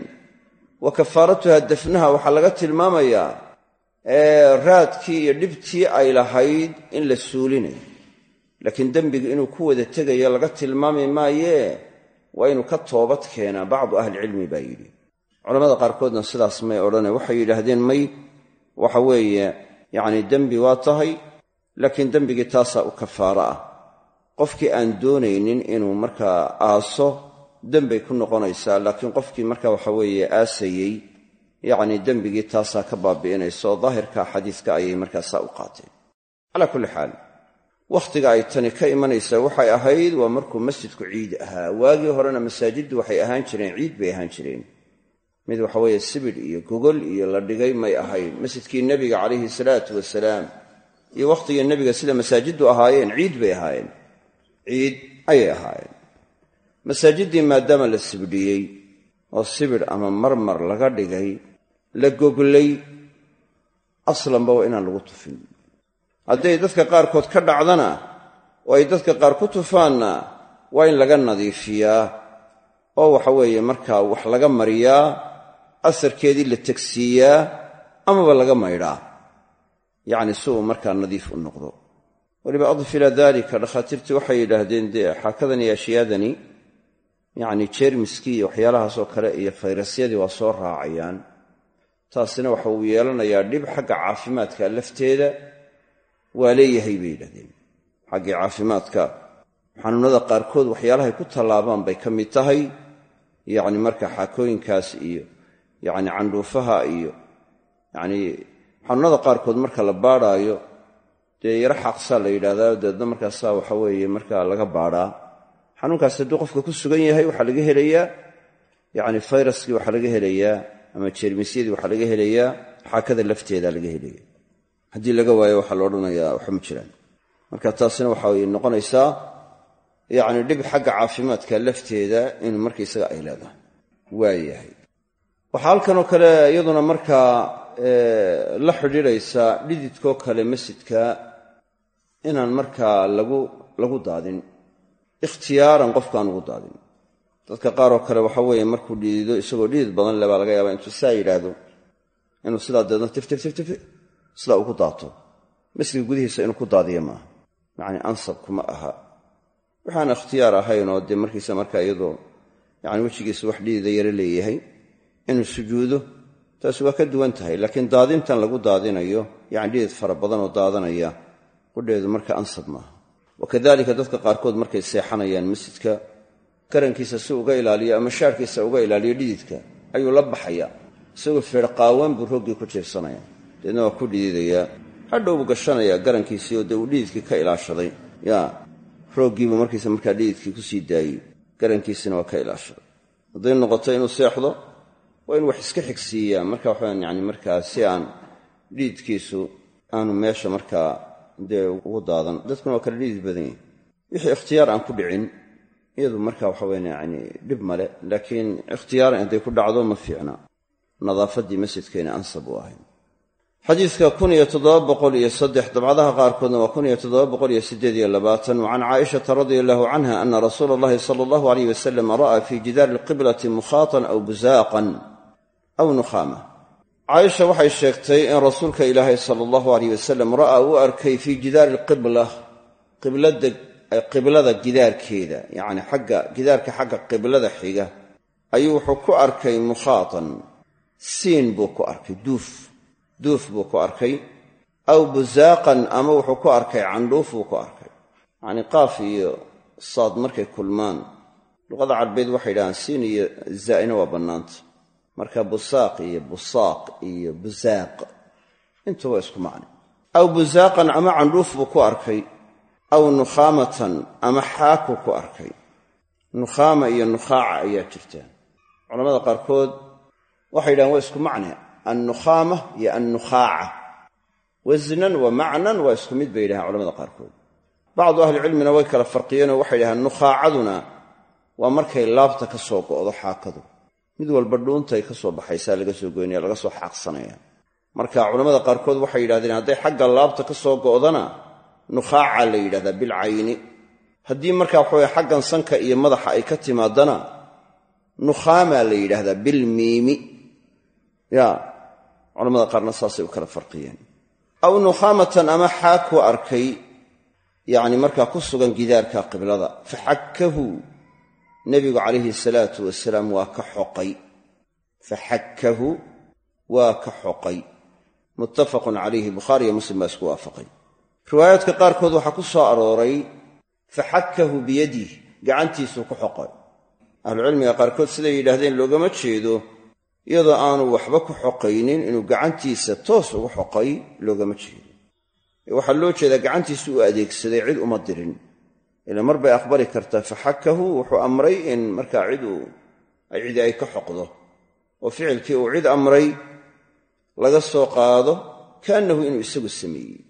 wa kafaaratuha dafnaha waxaa laga tilmaamayaa raadkii iyo dhibtii ay lahayd in la suulinayo laakiin dembiga inuu ku wada tegayo laga tilmaami maayee waa inuu ka toobad keenaa bacdu ahlicilmi baa yidhi. Culamada qaarkoodna sidaas may odhane waxay yidhaahdeen may waxa weeye yacni dembi waa tahay laakiin dembigii taasaa u kafaaro ah. Qofkii aan doonaynin inuu markaa aaso dembay ku noqonaysaa laakiin qofkii marka waxa weeye aasayey yacni dembigii taasaa ka baabi'inaysa oo daahirka xadiiska ayay markaasaa u qaateen. Calaa kulli xaal wakhtiga ay tani ka imanaysaa waxay ahayd waa markuu masjidku ciid ahaa. Waagii horena masaajiddu waxay ahaan jireen ciid bay ahaan jireen. Mid waxaweeye sibidh iyo gogol iyo la dhigay may ahayn. Masjidkii nebiga calayhi salaatu wasalaam iyo wakhtigii nebiga sida masaajiddu ahaayeen ciid bay ahaayeen. Ciid ayay ahaayeen masaajiddii maadaama la sibdhiyey oo sibidh ama marmar laga dhigay la goglay aslanba waa inaan lagu tufin. Hadday dadka qaarkood ka dhacdana oo ay dadka qaar ku tufaanna waa in laga nadiifiyaa oo waxa weeye markaa wax laga mariyaa asarkeedii la tegsiiyaa amaba laga maydhaa. Yacni si uu markaa nadiif u noqdo. Weliba adif ilaa dalika dhakhaatiirtii waxay yidhaahdeen dee xaakadan iyo ashyaadani yacni jeermiskii iyo waxyaalahaasoo kale iyo fayrasyadii waa soo raacayaan. Taasina waxa uu yeelanayaa dhib xagga caafimaadka lafteeda waa leeyahay bay yidhahdeen. Xaggii caafimaadka xanuunada qaarkood waxyaalahay ku tallaabaan bay ka mid tahay. Yacni marka xaakooyinkaas iyo yacni candhuufaha iyo yacni xanuunada qaarkood marka la baadhaayo dee yaro xaqsaa la yidhahdaa deedna markaasaa waxa weeye markaa laga baadhaa xanuunkaas hadduu qofka ku sugan yahay waxaa laga helayaa yacni fayraskii waxaa laga helayaa ama jeermisyadii waxaa laga helayaa xaakada lafteeda laga helaya haddii laga waayo waxaa la odhanayaa waxa ma jiraan. Marka taasina waxa noqonaysaa yacni dhib xagga caafimaadka lafteeda inuu markaysaga ay leedahay. Waayahay waxaa halkanoo kale iyaduna markaa la xidhiidhaysa dhididkoo kale masjidka inaan markaa lagu daadin ikhtiyaaran qofkaan ugu daadin. Dadka qaaroo kale waxa weeye markuu dhidido isagoo dhidid badan le baa laga yaabaa intuu saa yidhaahdo inuu sidaa deedna tiftiftiftif sidaa ugu daato. Masjidka gudihiisa inuu ku daadiyo maaha. Yacni ansabkuma aha. Waxaan ikhtiyaar ahaynoo dee markiisa markaa iyadoo yani wejigiisa wax dhidida yaro leeyahay inuu sujuudo taasi waa ka duwan tahay. Laakiin daadintan lagu daadinayo yani dhidid fara badanoo daadanaya qudheedu marka ansab maaha wakadalika dadka qaarkood markay seexanayaan masjidka garankiisa si uga ilaaliyo ama shaarkiisa uga ilaaliyo dhididka ayuu la baxaya isagoo feerqaawan buu roggii ku jiirsanaya deedna waa ku dhididayaa hadhow buu gashanayaa garankiisii oo dee uu dhididkii ka ilaashaday. Ya rooggiibuu markiisa markaa dhididkii ku sii daayey. Garankiisina waa ka ilaashaday. Hadday noqoto inuu seexdo waa inuu wax iska xigsiiyaa. Marka waxaan yani markaa si aan dhididkiisu aanu meesha markaa dee ugu daadan. Dadkuna waa kala dhidid badan yahi wixii ikhtiyaar aan ku dhicin iyadu marka waxa weyn yani dhib male laakiin ikhtiyaaran hadday ku dhacdo ma fiicna. Nadaafaddii masjidkayna ansab u ahayn. Xadiidka dabcadaha qaarkoodna waa can caaishata radia allahu canha ana rasuula allahi sala allahu alayh wasalam ra'aa fii jidaari alqiblati mukhaatan aw busaaqan aw nukhaama caaisha waxay sheegtay in rasuulka ilaahay sala allahu alayh wasalam ra'aa uu arkay fii jidaari alqibla qiblada qiblada gidaarkeeda yacni xagga gidaarka xagga qiblada xiga. Ayuu wuxuu ku arkay mukhaatan siin buu ku arkay duuf duuf buu ku arkay. Aw busaaqan ama wuxuu ku arkay candhuuf buu ku arkay. Yacnii qaaf iyo saad markay kulmaan. Luqada carbeed waxay yidhahaan siin iyo zaa'ina waa bannaanta marka busaaq iyo busaaq iyo busaaq intu waa isku macne aw busaaqan ama candhuuf buu ku arkay aw nukhaamatan ama xaakuu ku arkay. Nukhaama iyo nukhaaca ayaa jirta. Culamada qaarkood waxay yidhahaan waa isku macne annukhaama iyo annukhaaca. Wasnan wa macnan waa isku mid bay yidhahaan culamada qaarkood. Bacdu ahlicilmina way kala farqiyeenoo waxay yidhahaan nukhaacaduna waa markay laabta ka soo go'do xaakadu mid walba dhuuntay ka soo baxaysaa laga soo goynaya laga soo xaaqsanaya. Marka culamada qaarkood waxay yidhahdeen hadday xagga laabta ka soo go'dana nukhaaca la yidhahdaa bilcayni haddii markaa waxaweye xaggan sanka iyo madaxa ay ka timaadana nukhaamaa la yidhaahdaa bilmiimi ya culamada qaarna saasay u kala farqiyeen. Aw nukhaamatan ama xaakuu arkay yacni markaa ku sugan gidaarka qiblada faxakkahu nebigu calayhi salaatu wasalaam waa ka xoqay. Faxakkahu waa ka xoqay. Muttafaqun calayhi bukhaariyo muslim baa isku waafaqay. Riwaayaadka qaarkood waxaa ku soo arooray faxakkahu biyadih gacantiisuu ku xoqay. Ahlucilmiga qaarkood siday yidhaahdeen loogama jeedo iyadoo aanu waxba ku xoqaynin inuu gacantiisa toos ugu xoqay loogama jeedo. Waxaa loo jeedaa gacantiisu uu adeegsaday cid uma dirin ila mar bay aqbali kartaa faxakkahu wuxuu amray in markaa cidi ay ka xoqdo. Oo ficilkii uu cid amray laga soo qaado kaannahu inuu isagu sameeyey.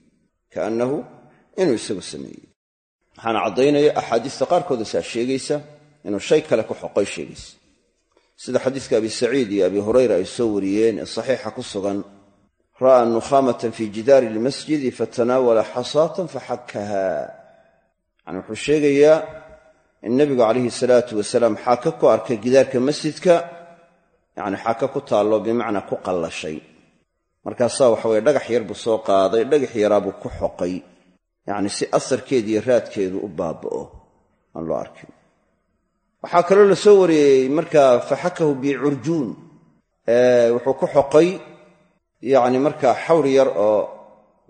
Kaannahu inuu isagu sameeyey. Waxaana caddaynaya axaadiista qaarkooda saa sheegaysa inuu shay kale ku xoqay sheegaysa. Sida xadiiska abi saciid iyo abi hurayra ay soo wariyeen ee saxiixa ku sugan ra'aa nukhaamatan fii jidaari ilmasjidi fatanaawala xasaatan faxakkaha yani wuxuu sheegayaa in nebigu calayhi salaatu wasalaam xaaka ku arkay gidaarka masjidka yani xaaka ku taallo bimacnaa ku qallashay. Markaasaa waxa weye dhagax yar buu soo qaaday dhagax yaraabuu ku xoqay. Yacni si asarkeeda iyo raadkeedu u baaba'o aan loo arkin. Waxaa kaloo la soo wariyey markaa faxakahu bicurjuun wuxuu ku xoqay yacni markaa xawr yar oo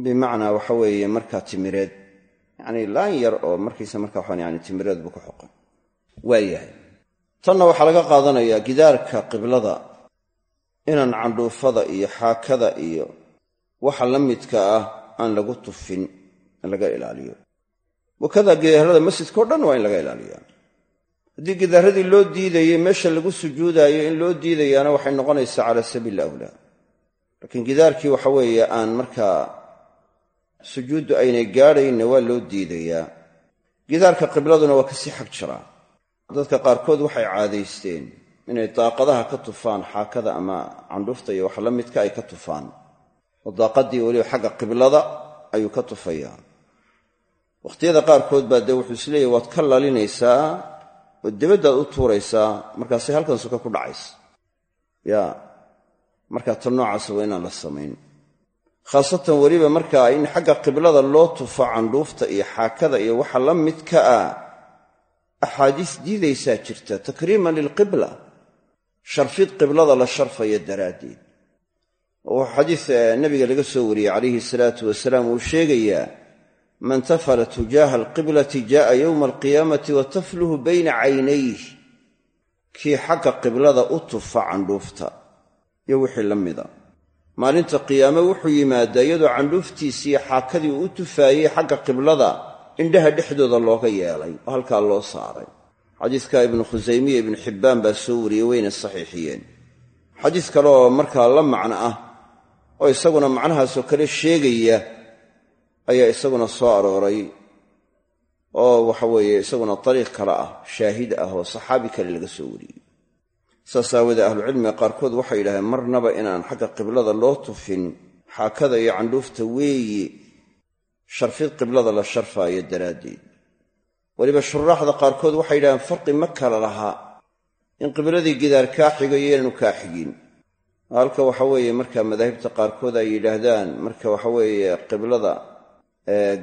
bimacnaa waxa weeye markaa timireed yacni laan yar oo markiisa markaa waxaan yani timireed buu ku xoqay waayahay tanna waxaa laga qaadanayaa gidaarka qiblada inaan candhuufada iyo xaakada iyo waxa la midka ah aan lagu tufin in laga ilaaliyo. Wakada gidaarada masjidka o dhan waa in laga ilaaliyaa. Haddii gidaaradii loo diidayey meesha lagu sujuudaayo in loo diidayaana waxay noqonaysaa cala sabiili awlaa laakiin gidaarkii waxa weeye aan markaa sujuuddu aynay gaadhaynna waa loo diidayaa. Gidaarka qibladuna waa ka sii xag jiraa dadka qaarkood waxay caadaysteen inay daaqadaha ka tufaan xaakada ama candhufta iyo wax la midka ay ka tufaan. Oo daaqadii weliba xagga qiblada ayuu ka tufayaa. Wakhtiyada qaarkood baa dee wuxuu isleeyahy waad ka lalinaysaa oo debaddaad u tuuraysaa markaasay halkan suka ku dhacaysa. Ya markaa tan noocaasa waa inaan la samayn khaasatan weliba markaa in xagga qiblada loo tufo candhuufta iyo xaakada iyo waxa la midka ah axaadiis diidaysaa jirta takriiman lilqibla sharfid qiblada la sharfaya daraaddeed. Oo xadiis nabiga laga soo wariyey calayhi salaatu wasalaam uu sheegayaa man tafala tujaaha alqiblati jaaa yowma alqiyaamati wa tafluhu bayna caynayh kii xagga qiblada u tufa candhuufta iyo wixii la mida maalinta qiyaame wuxuu yimaadaa iyadoo candhuuftiisiiyo xaakadii uu u tufaayey xagga qiblada indhaha dhexdooda looga yeelay oo halkaa loo saaray. Xadiiska ibnu khusaymiya ibnu xibbaan baa soo wariyey wayna saxiixiyeen. Xadiis kale oo markaa la macno ah oo isaguna macnahaasoo kale sheegaya ayaa isaguna soo arooray oo waxa weeye isaguna dariiq kale ah shaahid ah oo saxaabi kale laga soo wariyey saas aawoodee ahlucilmiga qaarkood waxay yidhahdeen marnaba inaan xagga qiblada loo tufin. Xaakada iyo candhuufta weeye sharfid qiblada la sharfaayo daraaddeed. Weliba shuraaxda qaarkood waxay yidhahdeen farqi ma kala lahaa in qibladii gidaar kaa xigo iyo inaanu kaa xigin. Halka waxa weeye marka madaahibta qaarkood ay yidhaahdaan marka waxa weeye qiblada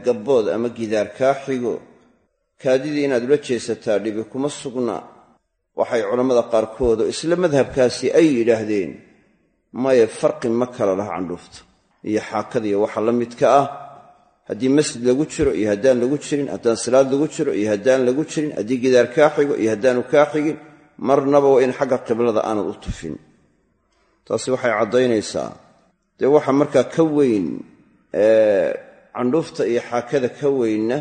gabbood ama gidaar kaa xigo kaadidii inaad ula jeesataa dhibi kuma sugna waxay culammada qaarkood oo isla madhabkaasi ay yidhaahdeen maya farqi ma kala laha candhuufta. Iyo xaakadiiyo waxa la midka ah haddii masjid lagu jiro iyo haddaan lagu jirin haddaan salaad lagu jiro iyo haddaan lagu jirin haddii gidaar kaa xigo iyo haddaanu kaa xigin marnaba waa in xagga qiblada aanad u tufin. Taasi waxay caddaynaysaa. Dee waxa markaa ka weyn candhuufta iyo xaakada ka weynna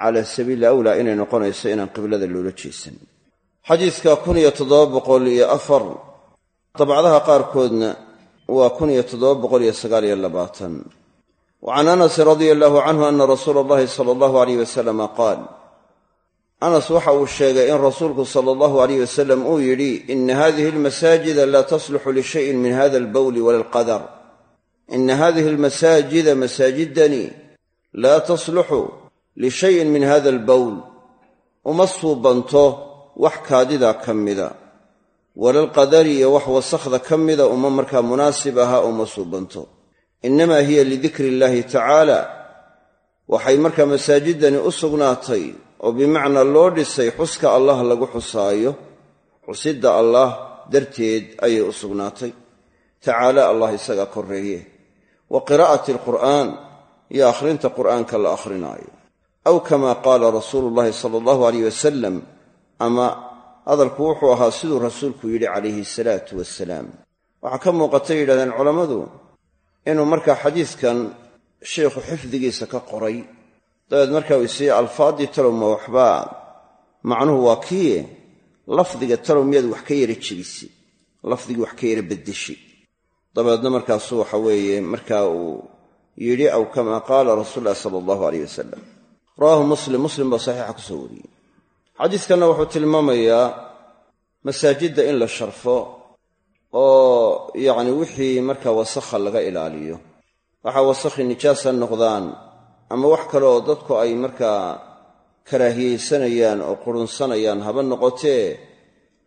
cala sabiili awlaa inay noqonayso inaan qiblada loola jeesan xadiidka kun iyo toddoba boqol iyo afar dabcadaha qaarkoodna waa kun iyo toddoba boqol iyo sagaal iyo labaatan. Wa can anasin radia allahu canhu ana rasuula allahi sala allahu aleyh wasalama qaal anas waxa uu sheegay in rasuulku sala allahu aleyh wasalam uu yidhi ina hadihi almasaajida laa tasluxu lishayin min hada albawli wala alqadar. Ina hadihi almasaajida masaajidani laa tasluxu lishayin min hada albowl uma suubanto wax kaadida ka mida walalqadari iyo wax wasakhda ka mida uma markaa munaasib ahaa uma suubanto innamaa hiya lidikri illaahi tacaala waxay markaa masaajidani u sugnaatay oo bimacnaa loo dhisay xuska allah lagu xusaayo xusidda allaah darteed ayay u sugnaatay. Tacaala allah isagaa korreeye wa qiraa'ati alqur'aan iyo akhrinta qur'aanka la akhrinaayo aw kama qaala rasuulu llahi sala allahu aleyh wasalam ama hadalku wuxuu ahaa siduu rasuulku yidhi calayhi salaatu wasalaam waxaa ka muuqatay yidhahdeen culammadu inuu markaa xadiidkan sheikhu xifdigiisa ka qoray. Dabeed markaa uu siiyey alfaaddii talow ma waxbaa macnuhu waa kiie lafdiga talow miyaad wax ka yara jebisay lafdigii wax ka yara beddeshay dabeedna markaasuu waxa weeye markaa uu yidhi aw kamaa qaala rasuul llahi sala allahu aleyh wasalam rawaahu muslim muslim baa saxiixa ku soo wariyey xadiidkanna wuxuu tilmaamayaa masaajidda in la sharfo oo yacni wixii markaa wasakha laga ilaaliyo. Waxa wasakhi nijaas ha noqdaan ama wax kale oo dadku ay markaa karaahiyeysanayaan oo qurunsanayaan haba noqotee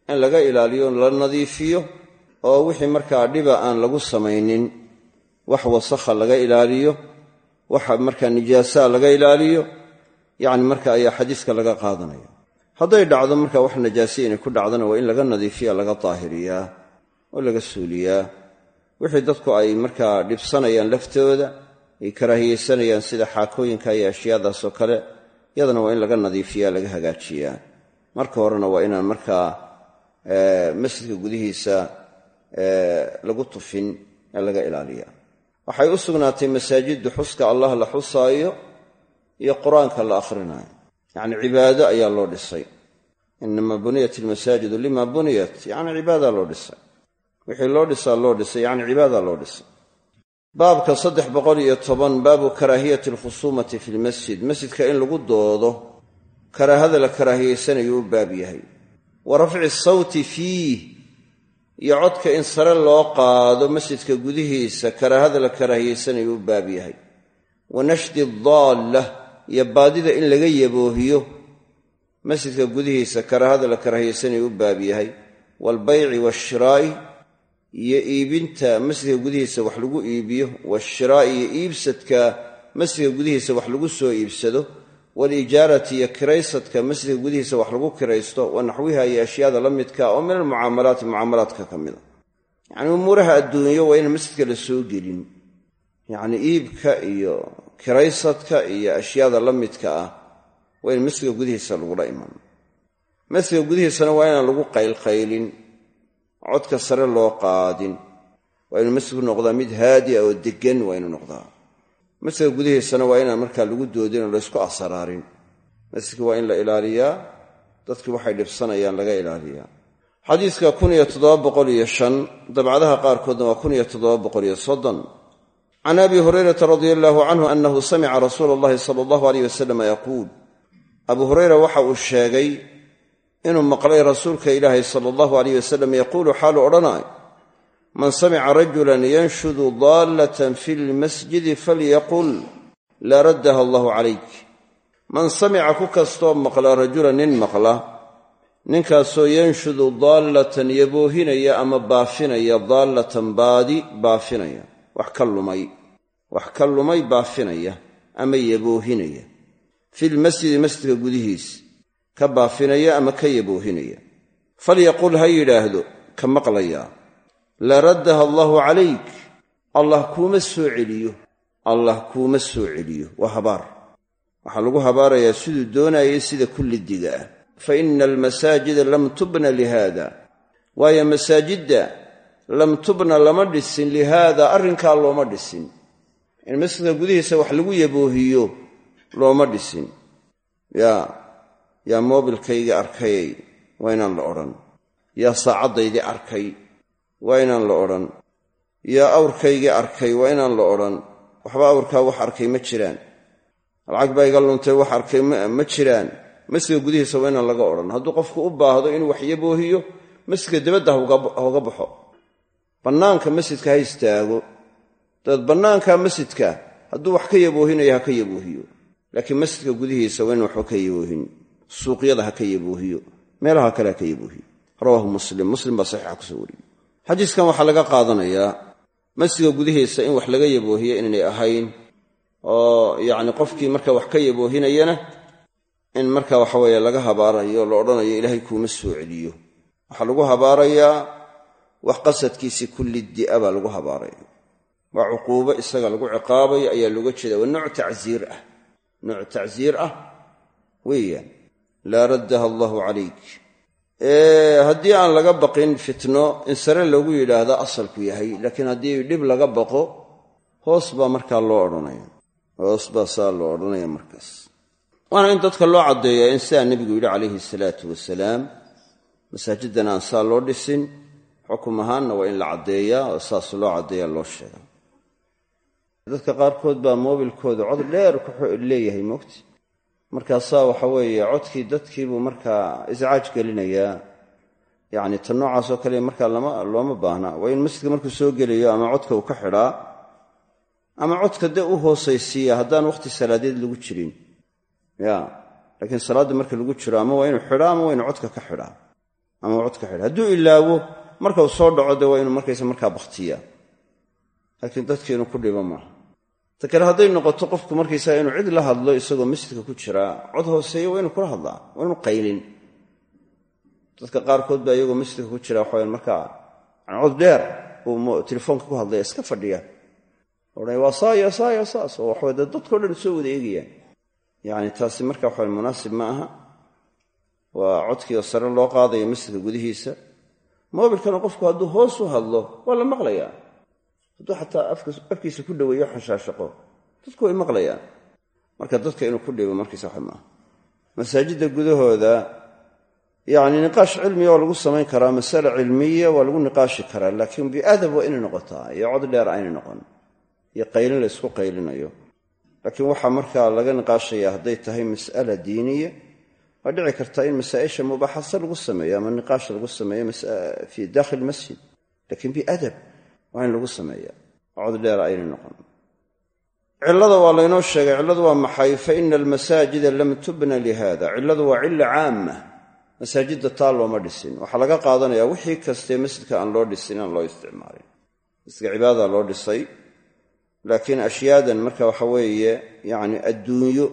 in laga ilaaliyo la nadiifiyo oo wixii markaa dhiba aan lagu samaynin. Wax wasakha laga ilaaliyo waxa markaa nijaasaa laga ilaaliyo yacni marka ayaa xadiiska laga qaadanaya hadday dhacdo marka wax najaasi inay ku dhacdona waa in laga nadiifiya laga daahiriyaa oo laga suuliyaa. Wixii dadku ay markaa dhibsanayaan laftooda ay karaahiyeysanayaan sida xaakooyinka iyo ashyaadaasoo kale yadana waa in laga nadiifiyaa laga hagaajiyaa. Marka horena waa inaan markaa masjidka gudihiisa lagu tufin ee laga ilaaliya waxay u sugnaatay masaajiddu xuska allah la xusaayo iyo qur'aanka la akhrinayo yacni cibaado ayaa loo dhisay. Inamaa buniyat ilmasaajidu lima buniyat yacni cibaada loo dhisay. Wixii loo dhisaa loo dhisay yacni cibaada loo dhisay. Baabka saddex boqol iyo toban baabu karaahiyati alkhusuumati fi lmasjid masjidka in lagu doodo karaahada la karaahiyeysanayu u baab yahay. Wa rafci sawti fiih iyo codka in sare loo qaado masjidka gudihiisa karaahada la karaahiyeysanayu u baab yahay. Wa nashdi iyo baadida in laga yaboohiyo. Masjidka gudihiisa karaahada la karaahiyeysanayu u baab yahay. Waalbayci waashiraa'i iyo iibinta masjidka gudihiisa wax lagu iibiyo. Waashiraa'i iyo iibsadka masjidka gudihiisa wax lagu soo iibsado. Waalijaarati iyo kiraysadka masjidka gudihiisa wax lagu kiraysto. Wa naxwiha iyo ashyaada la midka oo min almucaamalaati mucaamalaadka ka mida. Yacnii umuuraha adduunyo waa inaan masjidka la soo gelin. Yacnii iibka iyo kiraysadka iyo ashyaada la midka ah waa in masjidka gudihiisa lagula iman. Masjidka gudihiisana waa inaan lagu qaylqaylin codka sare loo qaadin. Waa inuu masjidku noqdaa mid haadi a oo deggan waa inuu noqdaa. Masjidka gudihiisana waa inaan markaa lagu doodin oo laysku asaraarin masjidka waa in la ilaaliyaa dadkii waxay dhibsanayaan laga ilaaliyaa. Xadiiska dabcadaha qaarkoodna waa can abi hurayrata radia allaahu canhu anahu samica rasuula allahi sala allahu aleyh wasalam yaquul abu hurayra waxa uu sheegay inuu maqlay rasuulka ilaahay sala allahu aleyh wasalam yaquulu xaalu odhanay man samica rajulan yanshudu daallatan fi lmasjidi falyaqul laa raddaha allahu calayk man samica ku kastoo maqla rajulan nin maqla ninkaasoo yanshudu daallatan yaboohinaya ama baafinaya daallatan baadi baafinaya wax ka lumay wax ka lumay baafinaya ama yaboohinaya. Filmasjidi masjidka gudihiis ka baafinaya ama ka yaboohinaya. Falyaqul ha yidhaahdo ka maqlayaa laraddaha allaahu calayk allah kuuma soo celiyo allah kuuma soo celiyo. Waa habaar. Waxaa lagu habaarayaa siduu doonayay sida kullidiga ah. Fa ina almasaajida lam tubna lihaada waayo masaajidda lam tubna lama dhisin lihaada arrinkaa looma dhisin. In masjidka gudihiisa wax lagu yaboohiyo looma dhisin. Yaa yaa moobilkaygii arkayay waa inaan la odhan. Yaa saacaddaydii arkay waa inaan la odhan. Yaa awrkaygii arkay waa inaan la odhan. Waxba awrkaa wax arkay ma jiraan. Lacag baa iga luntay wax arkay ma jiraan. Masjidka gudihiisa waa inaan laga odhan. Hadduu qofku u baahdo inuu wax yaboohiyo masjidka dibadda hauga baxo bannaanka masjidka ha istaago. Dabeed bannaanka masjidka hadduu wax ka yaboohinayo ha ka yaboohiyo. Laakiin masjidka gudihiisa waa inu ka yaboohin. Suuqyada ha ka yaboohiyo. Meelaha kale ha ka yaboohiyo. Rawaahu muslim. Muslim baa saxiixa ku soo wariyey. Xadiiskan waxaa laga qaadanayaa masjidka gudihiisa in wax laga yaboohiyo inaynay ahayn oo yacni qofkii marka wax ka yaboohinayana in marka waxaweeye laga habaarayo la odhanayo ilaahay kuuma soo celiyo. Waxaa lagu habaarayaa wax qasadkiisii kulli di'a baa lagu habaaraya waa cuquubo isaga lagu ciqaabayo ayaa looga jeeda. Waa nooc tacsiir ah. Nooc tacsiir ah weeyaan. Laa raddaha allaahu calayk. Haddii aan laga baqin fitno in sare loogu yidhaahda asalku yahay laakiin haddii dhib laga baqo hoos baa markaa loo odhanaya. Hoos baa saa loo odhanaya markaas. Waana in dadka loo caddeeyaa in sidaa nebigu yidhi calayhi salaatu wasalaam masaajiddan aan saa loo dhisin xukum ahaanna waa in la caddeeyaa oo saas loo caddeeyaa loo sheegaa dadka qaarkood baa moobilkooda cod dheer leeyahay moogti. Markaasaa waxa weeye codkii dadkiibuu markaa iscaaj gelinayaa. Yacni ta noocaasoo kale markaa looma baahna. Waa in masjidka markuu soo gelayo ama codka uu ka xidhaa ama codka dee u hoosaysiiya haddaan wakhti salaadeed lagu jirin. Ya laakiin salaadda marka lagu jiro ama waa inuu xidhaa ama waa inuu codka ka xidhaa ama codka xidhaa. Hadduu ilaawo marka uu soo dhaco dee waa inuu markaysa markaa bakhtiya laakiin dadkiinu ku dhibo maaha. Ta kale hadday noqoto qofku markaysaga inuu cid la hadlo isagoo masjidka ku jiraa cod hooseeya waa inuu kula hadlaa waa inuu qaylin. Dadka qaarkood baa iyagoo masjidka ku jira waxawan markaa cod dheer uu telefoonka ku hadlaya iska fadhiya. Odhan waa saaya saaya saas oo waxawa dee dadkao dhan soo wada eegayaan. Yacni taasi marka waxa munaasib ma aha. Waa codkiioo sare loo qaadaya masjidka gudihiisa moobilkana qofku hadduu hoos u hadlo waa la maqlayaa. Hadduu xataa afkiisa ku dhoweeyo xashaashaqo dadku way maqlayaan. Marka dadka inuu ku dhibo markiisa maaha masaajidda gudahooda yacni niqaash cilmiya waa lagu samayn karaa masale cilmiya waa lagu niqaashi karaa laakiin biadab waa inay noqotaa iyo cod dheer aynay noqon iyo qaylin la ysku qaylinayo. Laakiin waxaa markaa laga niqaashaya hadday tahay mas'ala diiniya waa dhici kartaa in masaa'isha mubaaxasa lagu sameeyo ama niqaash lagu sameeyo fii dakhil masjid. Laakiin biadab waa in lagu sameeya cod dheer aynay noqon. Cillada waa laynoo sheegay cilladu waa maxay? Fa ina almasaajida lam tubna lihada cilladu waa cilla caama masaajidda taa looma dhisin. Waxaa laga qaadanaya wixii kastee masjidka aan loo dhisin aan loo isticmaalin. Masjidka cibaadada loo dhisay. Laakiin ashyaadan marka waxa weeye yani adduunyo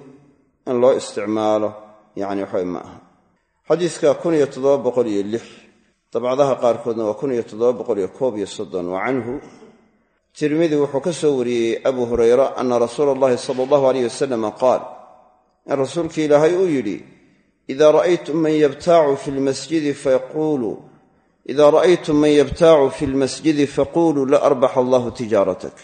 in loo isticmaalo yani waxa ma aha xadiiska dabcadaha qaarkoodna waa wa canhu. Tirmidi wuxuu ka soo wariyey abu hurayra ana rasuula allahi sala allahu aleyh wasalam qaal in rasuulkii ilaahay uu yidhi ida ra'aytum man yabtaacu fi lmasjidi fayaqulu ida ra'aytum man yabtaacu fi lmasjidi faquluu la arbaxa allahu tijaaratak.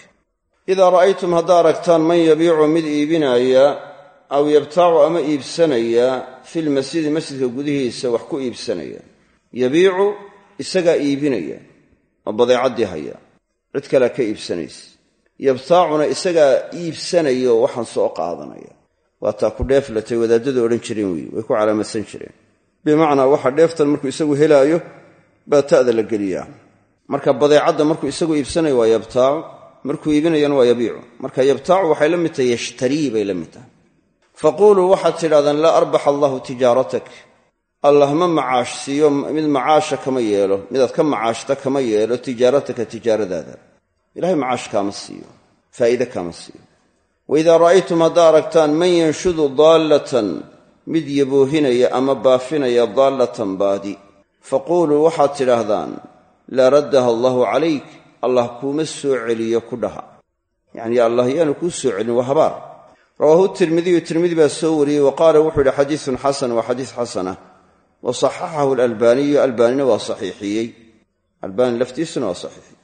Idaa ra'aytum haddaa aragtaan man yabiicu mid iibinaya aw yabtaacu ama iibsanaya filmasjidi masjidka gudihiisa wax ku iibsanaya. Yabiicu isagaa iibinaya oo badeecaddii haya. Cid kalea ka iibsanaysa yabtaacuna isagaa iibsanayo waxaan soo qaadanaya. Waa taa ku dheeflatay wadaadadu odhan jireen wey way ku calaamadsan jireen. Bimacnaa waxa dheeftan markuu isagu helaayo baa ta'da la geliyaa. Marka badeecadda markuu isagu iibsanayo waa yabtaacu markuu iibinayana waa yabiicu. Marka yabtaacu waxay la mid tahay yashtarii bay la mid tahay faquuluu waxaad tidhahdaan laa arbaxa allahu tijaaratak allah ma macaash siiyo mid macaasha kama yeelo midaad ka macaashta kama yeelo tijaarataka tijaaradaada. Ilahay macaash kaama siiyo faa'iide kaama siiyo. Waidaa ra'aytum haddaa aragtaan man yanshudu daallatan mid yaboohinaya ama baafinaya daallatan baadi. Faquuluu waxaad tidhaahdaan laa raddaha allahu calayk allah kuuma soo celiyo ku dhaha. Yacnii allah yaanu kuu soo celin waa habaar rawaahu tirmidiyu tirmidi baa soo wariyey wa qaala wuxuu yidhi xadiisun xasan waa xadiis xasana. Wa saxaxahu alalbaaniyu albaanina waa saxiixiyey. Albaani laftiisuna waa saxiixiyey.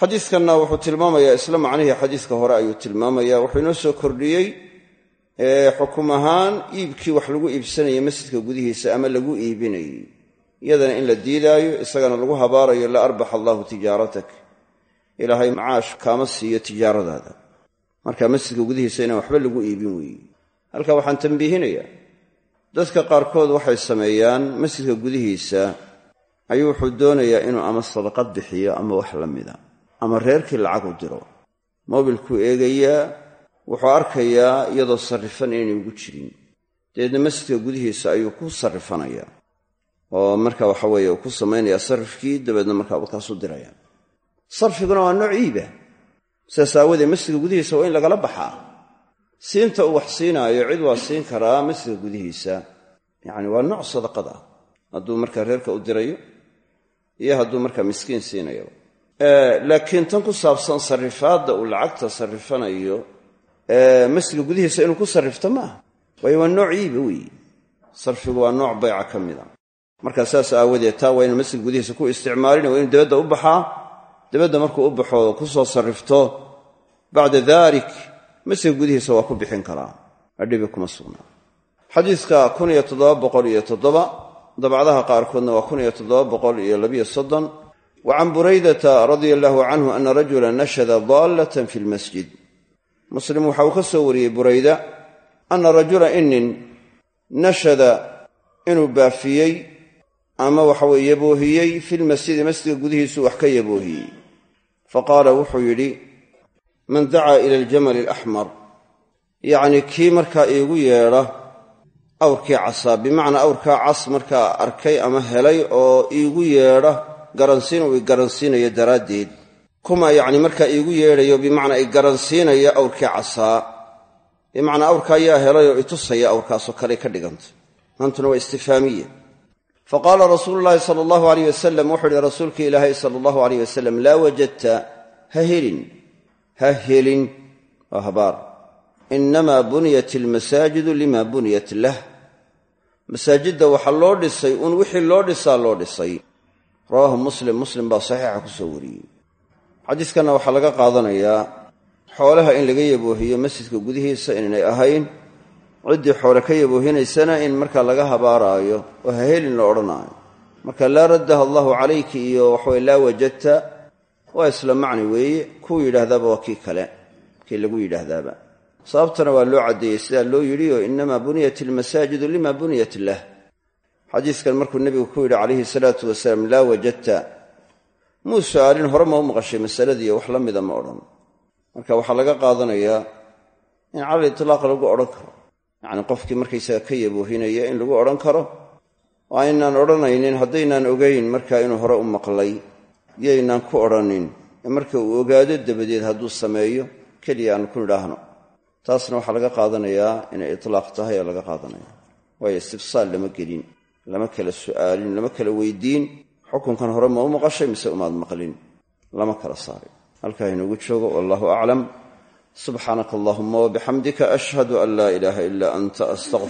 Xadiiskanna wuxuu tilmaamayaa isla macnihii xadiiska hore ayuu tilmaamaya wuxuu inoo soo kordhiyey xukum ahaan iibkii wax lagu iibsanayay masjidka gudihiisa ama lagu iibinayey iyadana in la diidaayo isagana lagu habaarayo la arbaxa allahu tijaaratak ilaahay macaash kaama siiyo tijaaradaada marka masjidka gudihiisa inaan waxba lagu iibin weeye halka waxaan tambiihinayaa dadka qaarkood waxay sameeyaan masjidka gudihiisa ayuu wuxuu doonayaa inuu ama sadaqad bixiyo ama wax la mida ama reerkii lacag u diro. Moobilkuu eegayaa wuxuu arkayaa iyadoo sarrifan inaynay ugu jirin. Dabeedna masjidka gudihiisa ayuu ku sarrifanayaa oo marka waxa weeye uu ku samaynayaa sarrifkii dabeedna markaa kaasu diraya sarfiguna waa nooc iiba sidaas aawoodee masjidka gudihiisa waa in lagala baxaa. Siinta uu wax siinaayo cid waa siin karaa masjidka gudihiisa. Yacni waa nooc sadaqad ah. Hadduu markaa reerka u dirayo iyo hadduu markaa miskiin siinayo. Laakiin tan ku saabsan sarrifaadda uu lacagta sarrifanayo masjidka gudihiisa inuu ku sarrifto maaha. Waayo waa nooc iiba weeye. Sarfigu waa nooc bayca ka mida markaa saas aawadeed taa waa inu masjidka gudihiisa ku isticmaalin waa inu dabadda u baxaa dabadda markuu u baxo ku soo sarrifto bacda dalik masjidka gudihiisa waa ku bixin karaa. Adhibi kuma sugnaa. Xadiidka dabcadaha qaarkoodna waa wa can buraydata radia allaahu canhu ana rajula nashada daallatan fi lmasjid muslim waxa uu ka soo wariyey burayda ana rajula inin nashada inuu baafiyey ama waxaweye yaboohiyey filmasjidi masjidka gudihiisuu wax ka yaboohiyey faqaala wuxuu yidhi man dacaa ila aljamali alaxmar yacnii kii markaa iigu yeedha awrkii casaa bimacnaa awrkaa cas markaa arkay ama helay oo iigu yeedha garansiin uu i garansiinayo daraaddeed. Kuma yacni markaa iigu yeedhayo bimacnaa i garansiinaya awrkii casaa. Bimacnaa awrka ayaa helay oo itusaya awrkaasoo kale ka dhigantay. Maantuna waa istifaamiya faqaala rasuulu llaahi sala allahu aleyh wasalam wuxuu ihi rasuulka ilaahay sala allahu aleyh wasalam laa wajadta ha helin ha helin waa habaar inamaa buniyat ilmasaajidu lima buniyat lah masaajidda waxaa loo dhisay un wixii loo dhisaa loo dhisay rawaahu muslim muslim baa saxiixa ku soo wariyey xadiiskanna waxaa laga qaadanayaa xoolaha in laga yaboohiyo masjidka gudihiisa inaynay ahayn ciddii xoole ka yaboohinaysana in markaa laga habaaraayo oo hahelin la odhanaayo. Marka laa raddaha allahu calayki iyo waxaweye laa wajadta waa isla macni weeye. Kuu yidhaahdaaba waa kii kale kii lagu yidhaahdaaba. Sababtana waa loo caddeeyey sidaa loo yidhi oo inamaa buniyat ilmasaajidu lima buniyat lah. Xadiiskan markuu nebigu ku yidhi calayhi salaatu wasalaam laa wajadta. Muu su'aalin hore ma u maqashay masaladiiyo wax la mida ma odhan. Marka waxaa laga qaadanayaa in cala itlaaq lagu odhan karo yacni qofkii markaysaga ka yaboohinaya in lagu odhan karo oo aynaan odhanaynin haddaynaan ogayn markaa inuu hore u maqlay yaynaan ku odhanin. Marka uu ogaado dabadeed hadduu sameeyo keliya aan ku nidhaahno. Taasna waxaa laga qaadanayaa inay itlaaq tahay ee laga qaadanaya waayo istifsaal lama gelin lama kala su'aalin lama kala weydiin. Xukunkan hore ma u maqashay mise umaad maqlin? Lama kala saarin. Halkaa inoogu joogo wallahu aclam subxaanaka allahuma wabixamdika ashhadu an laa ilaaha ilaa anta astaqfir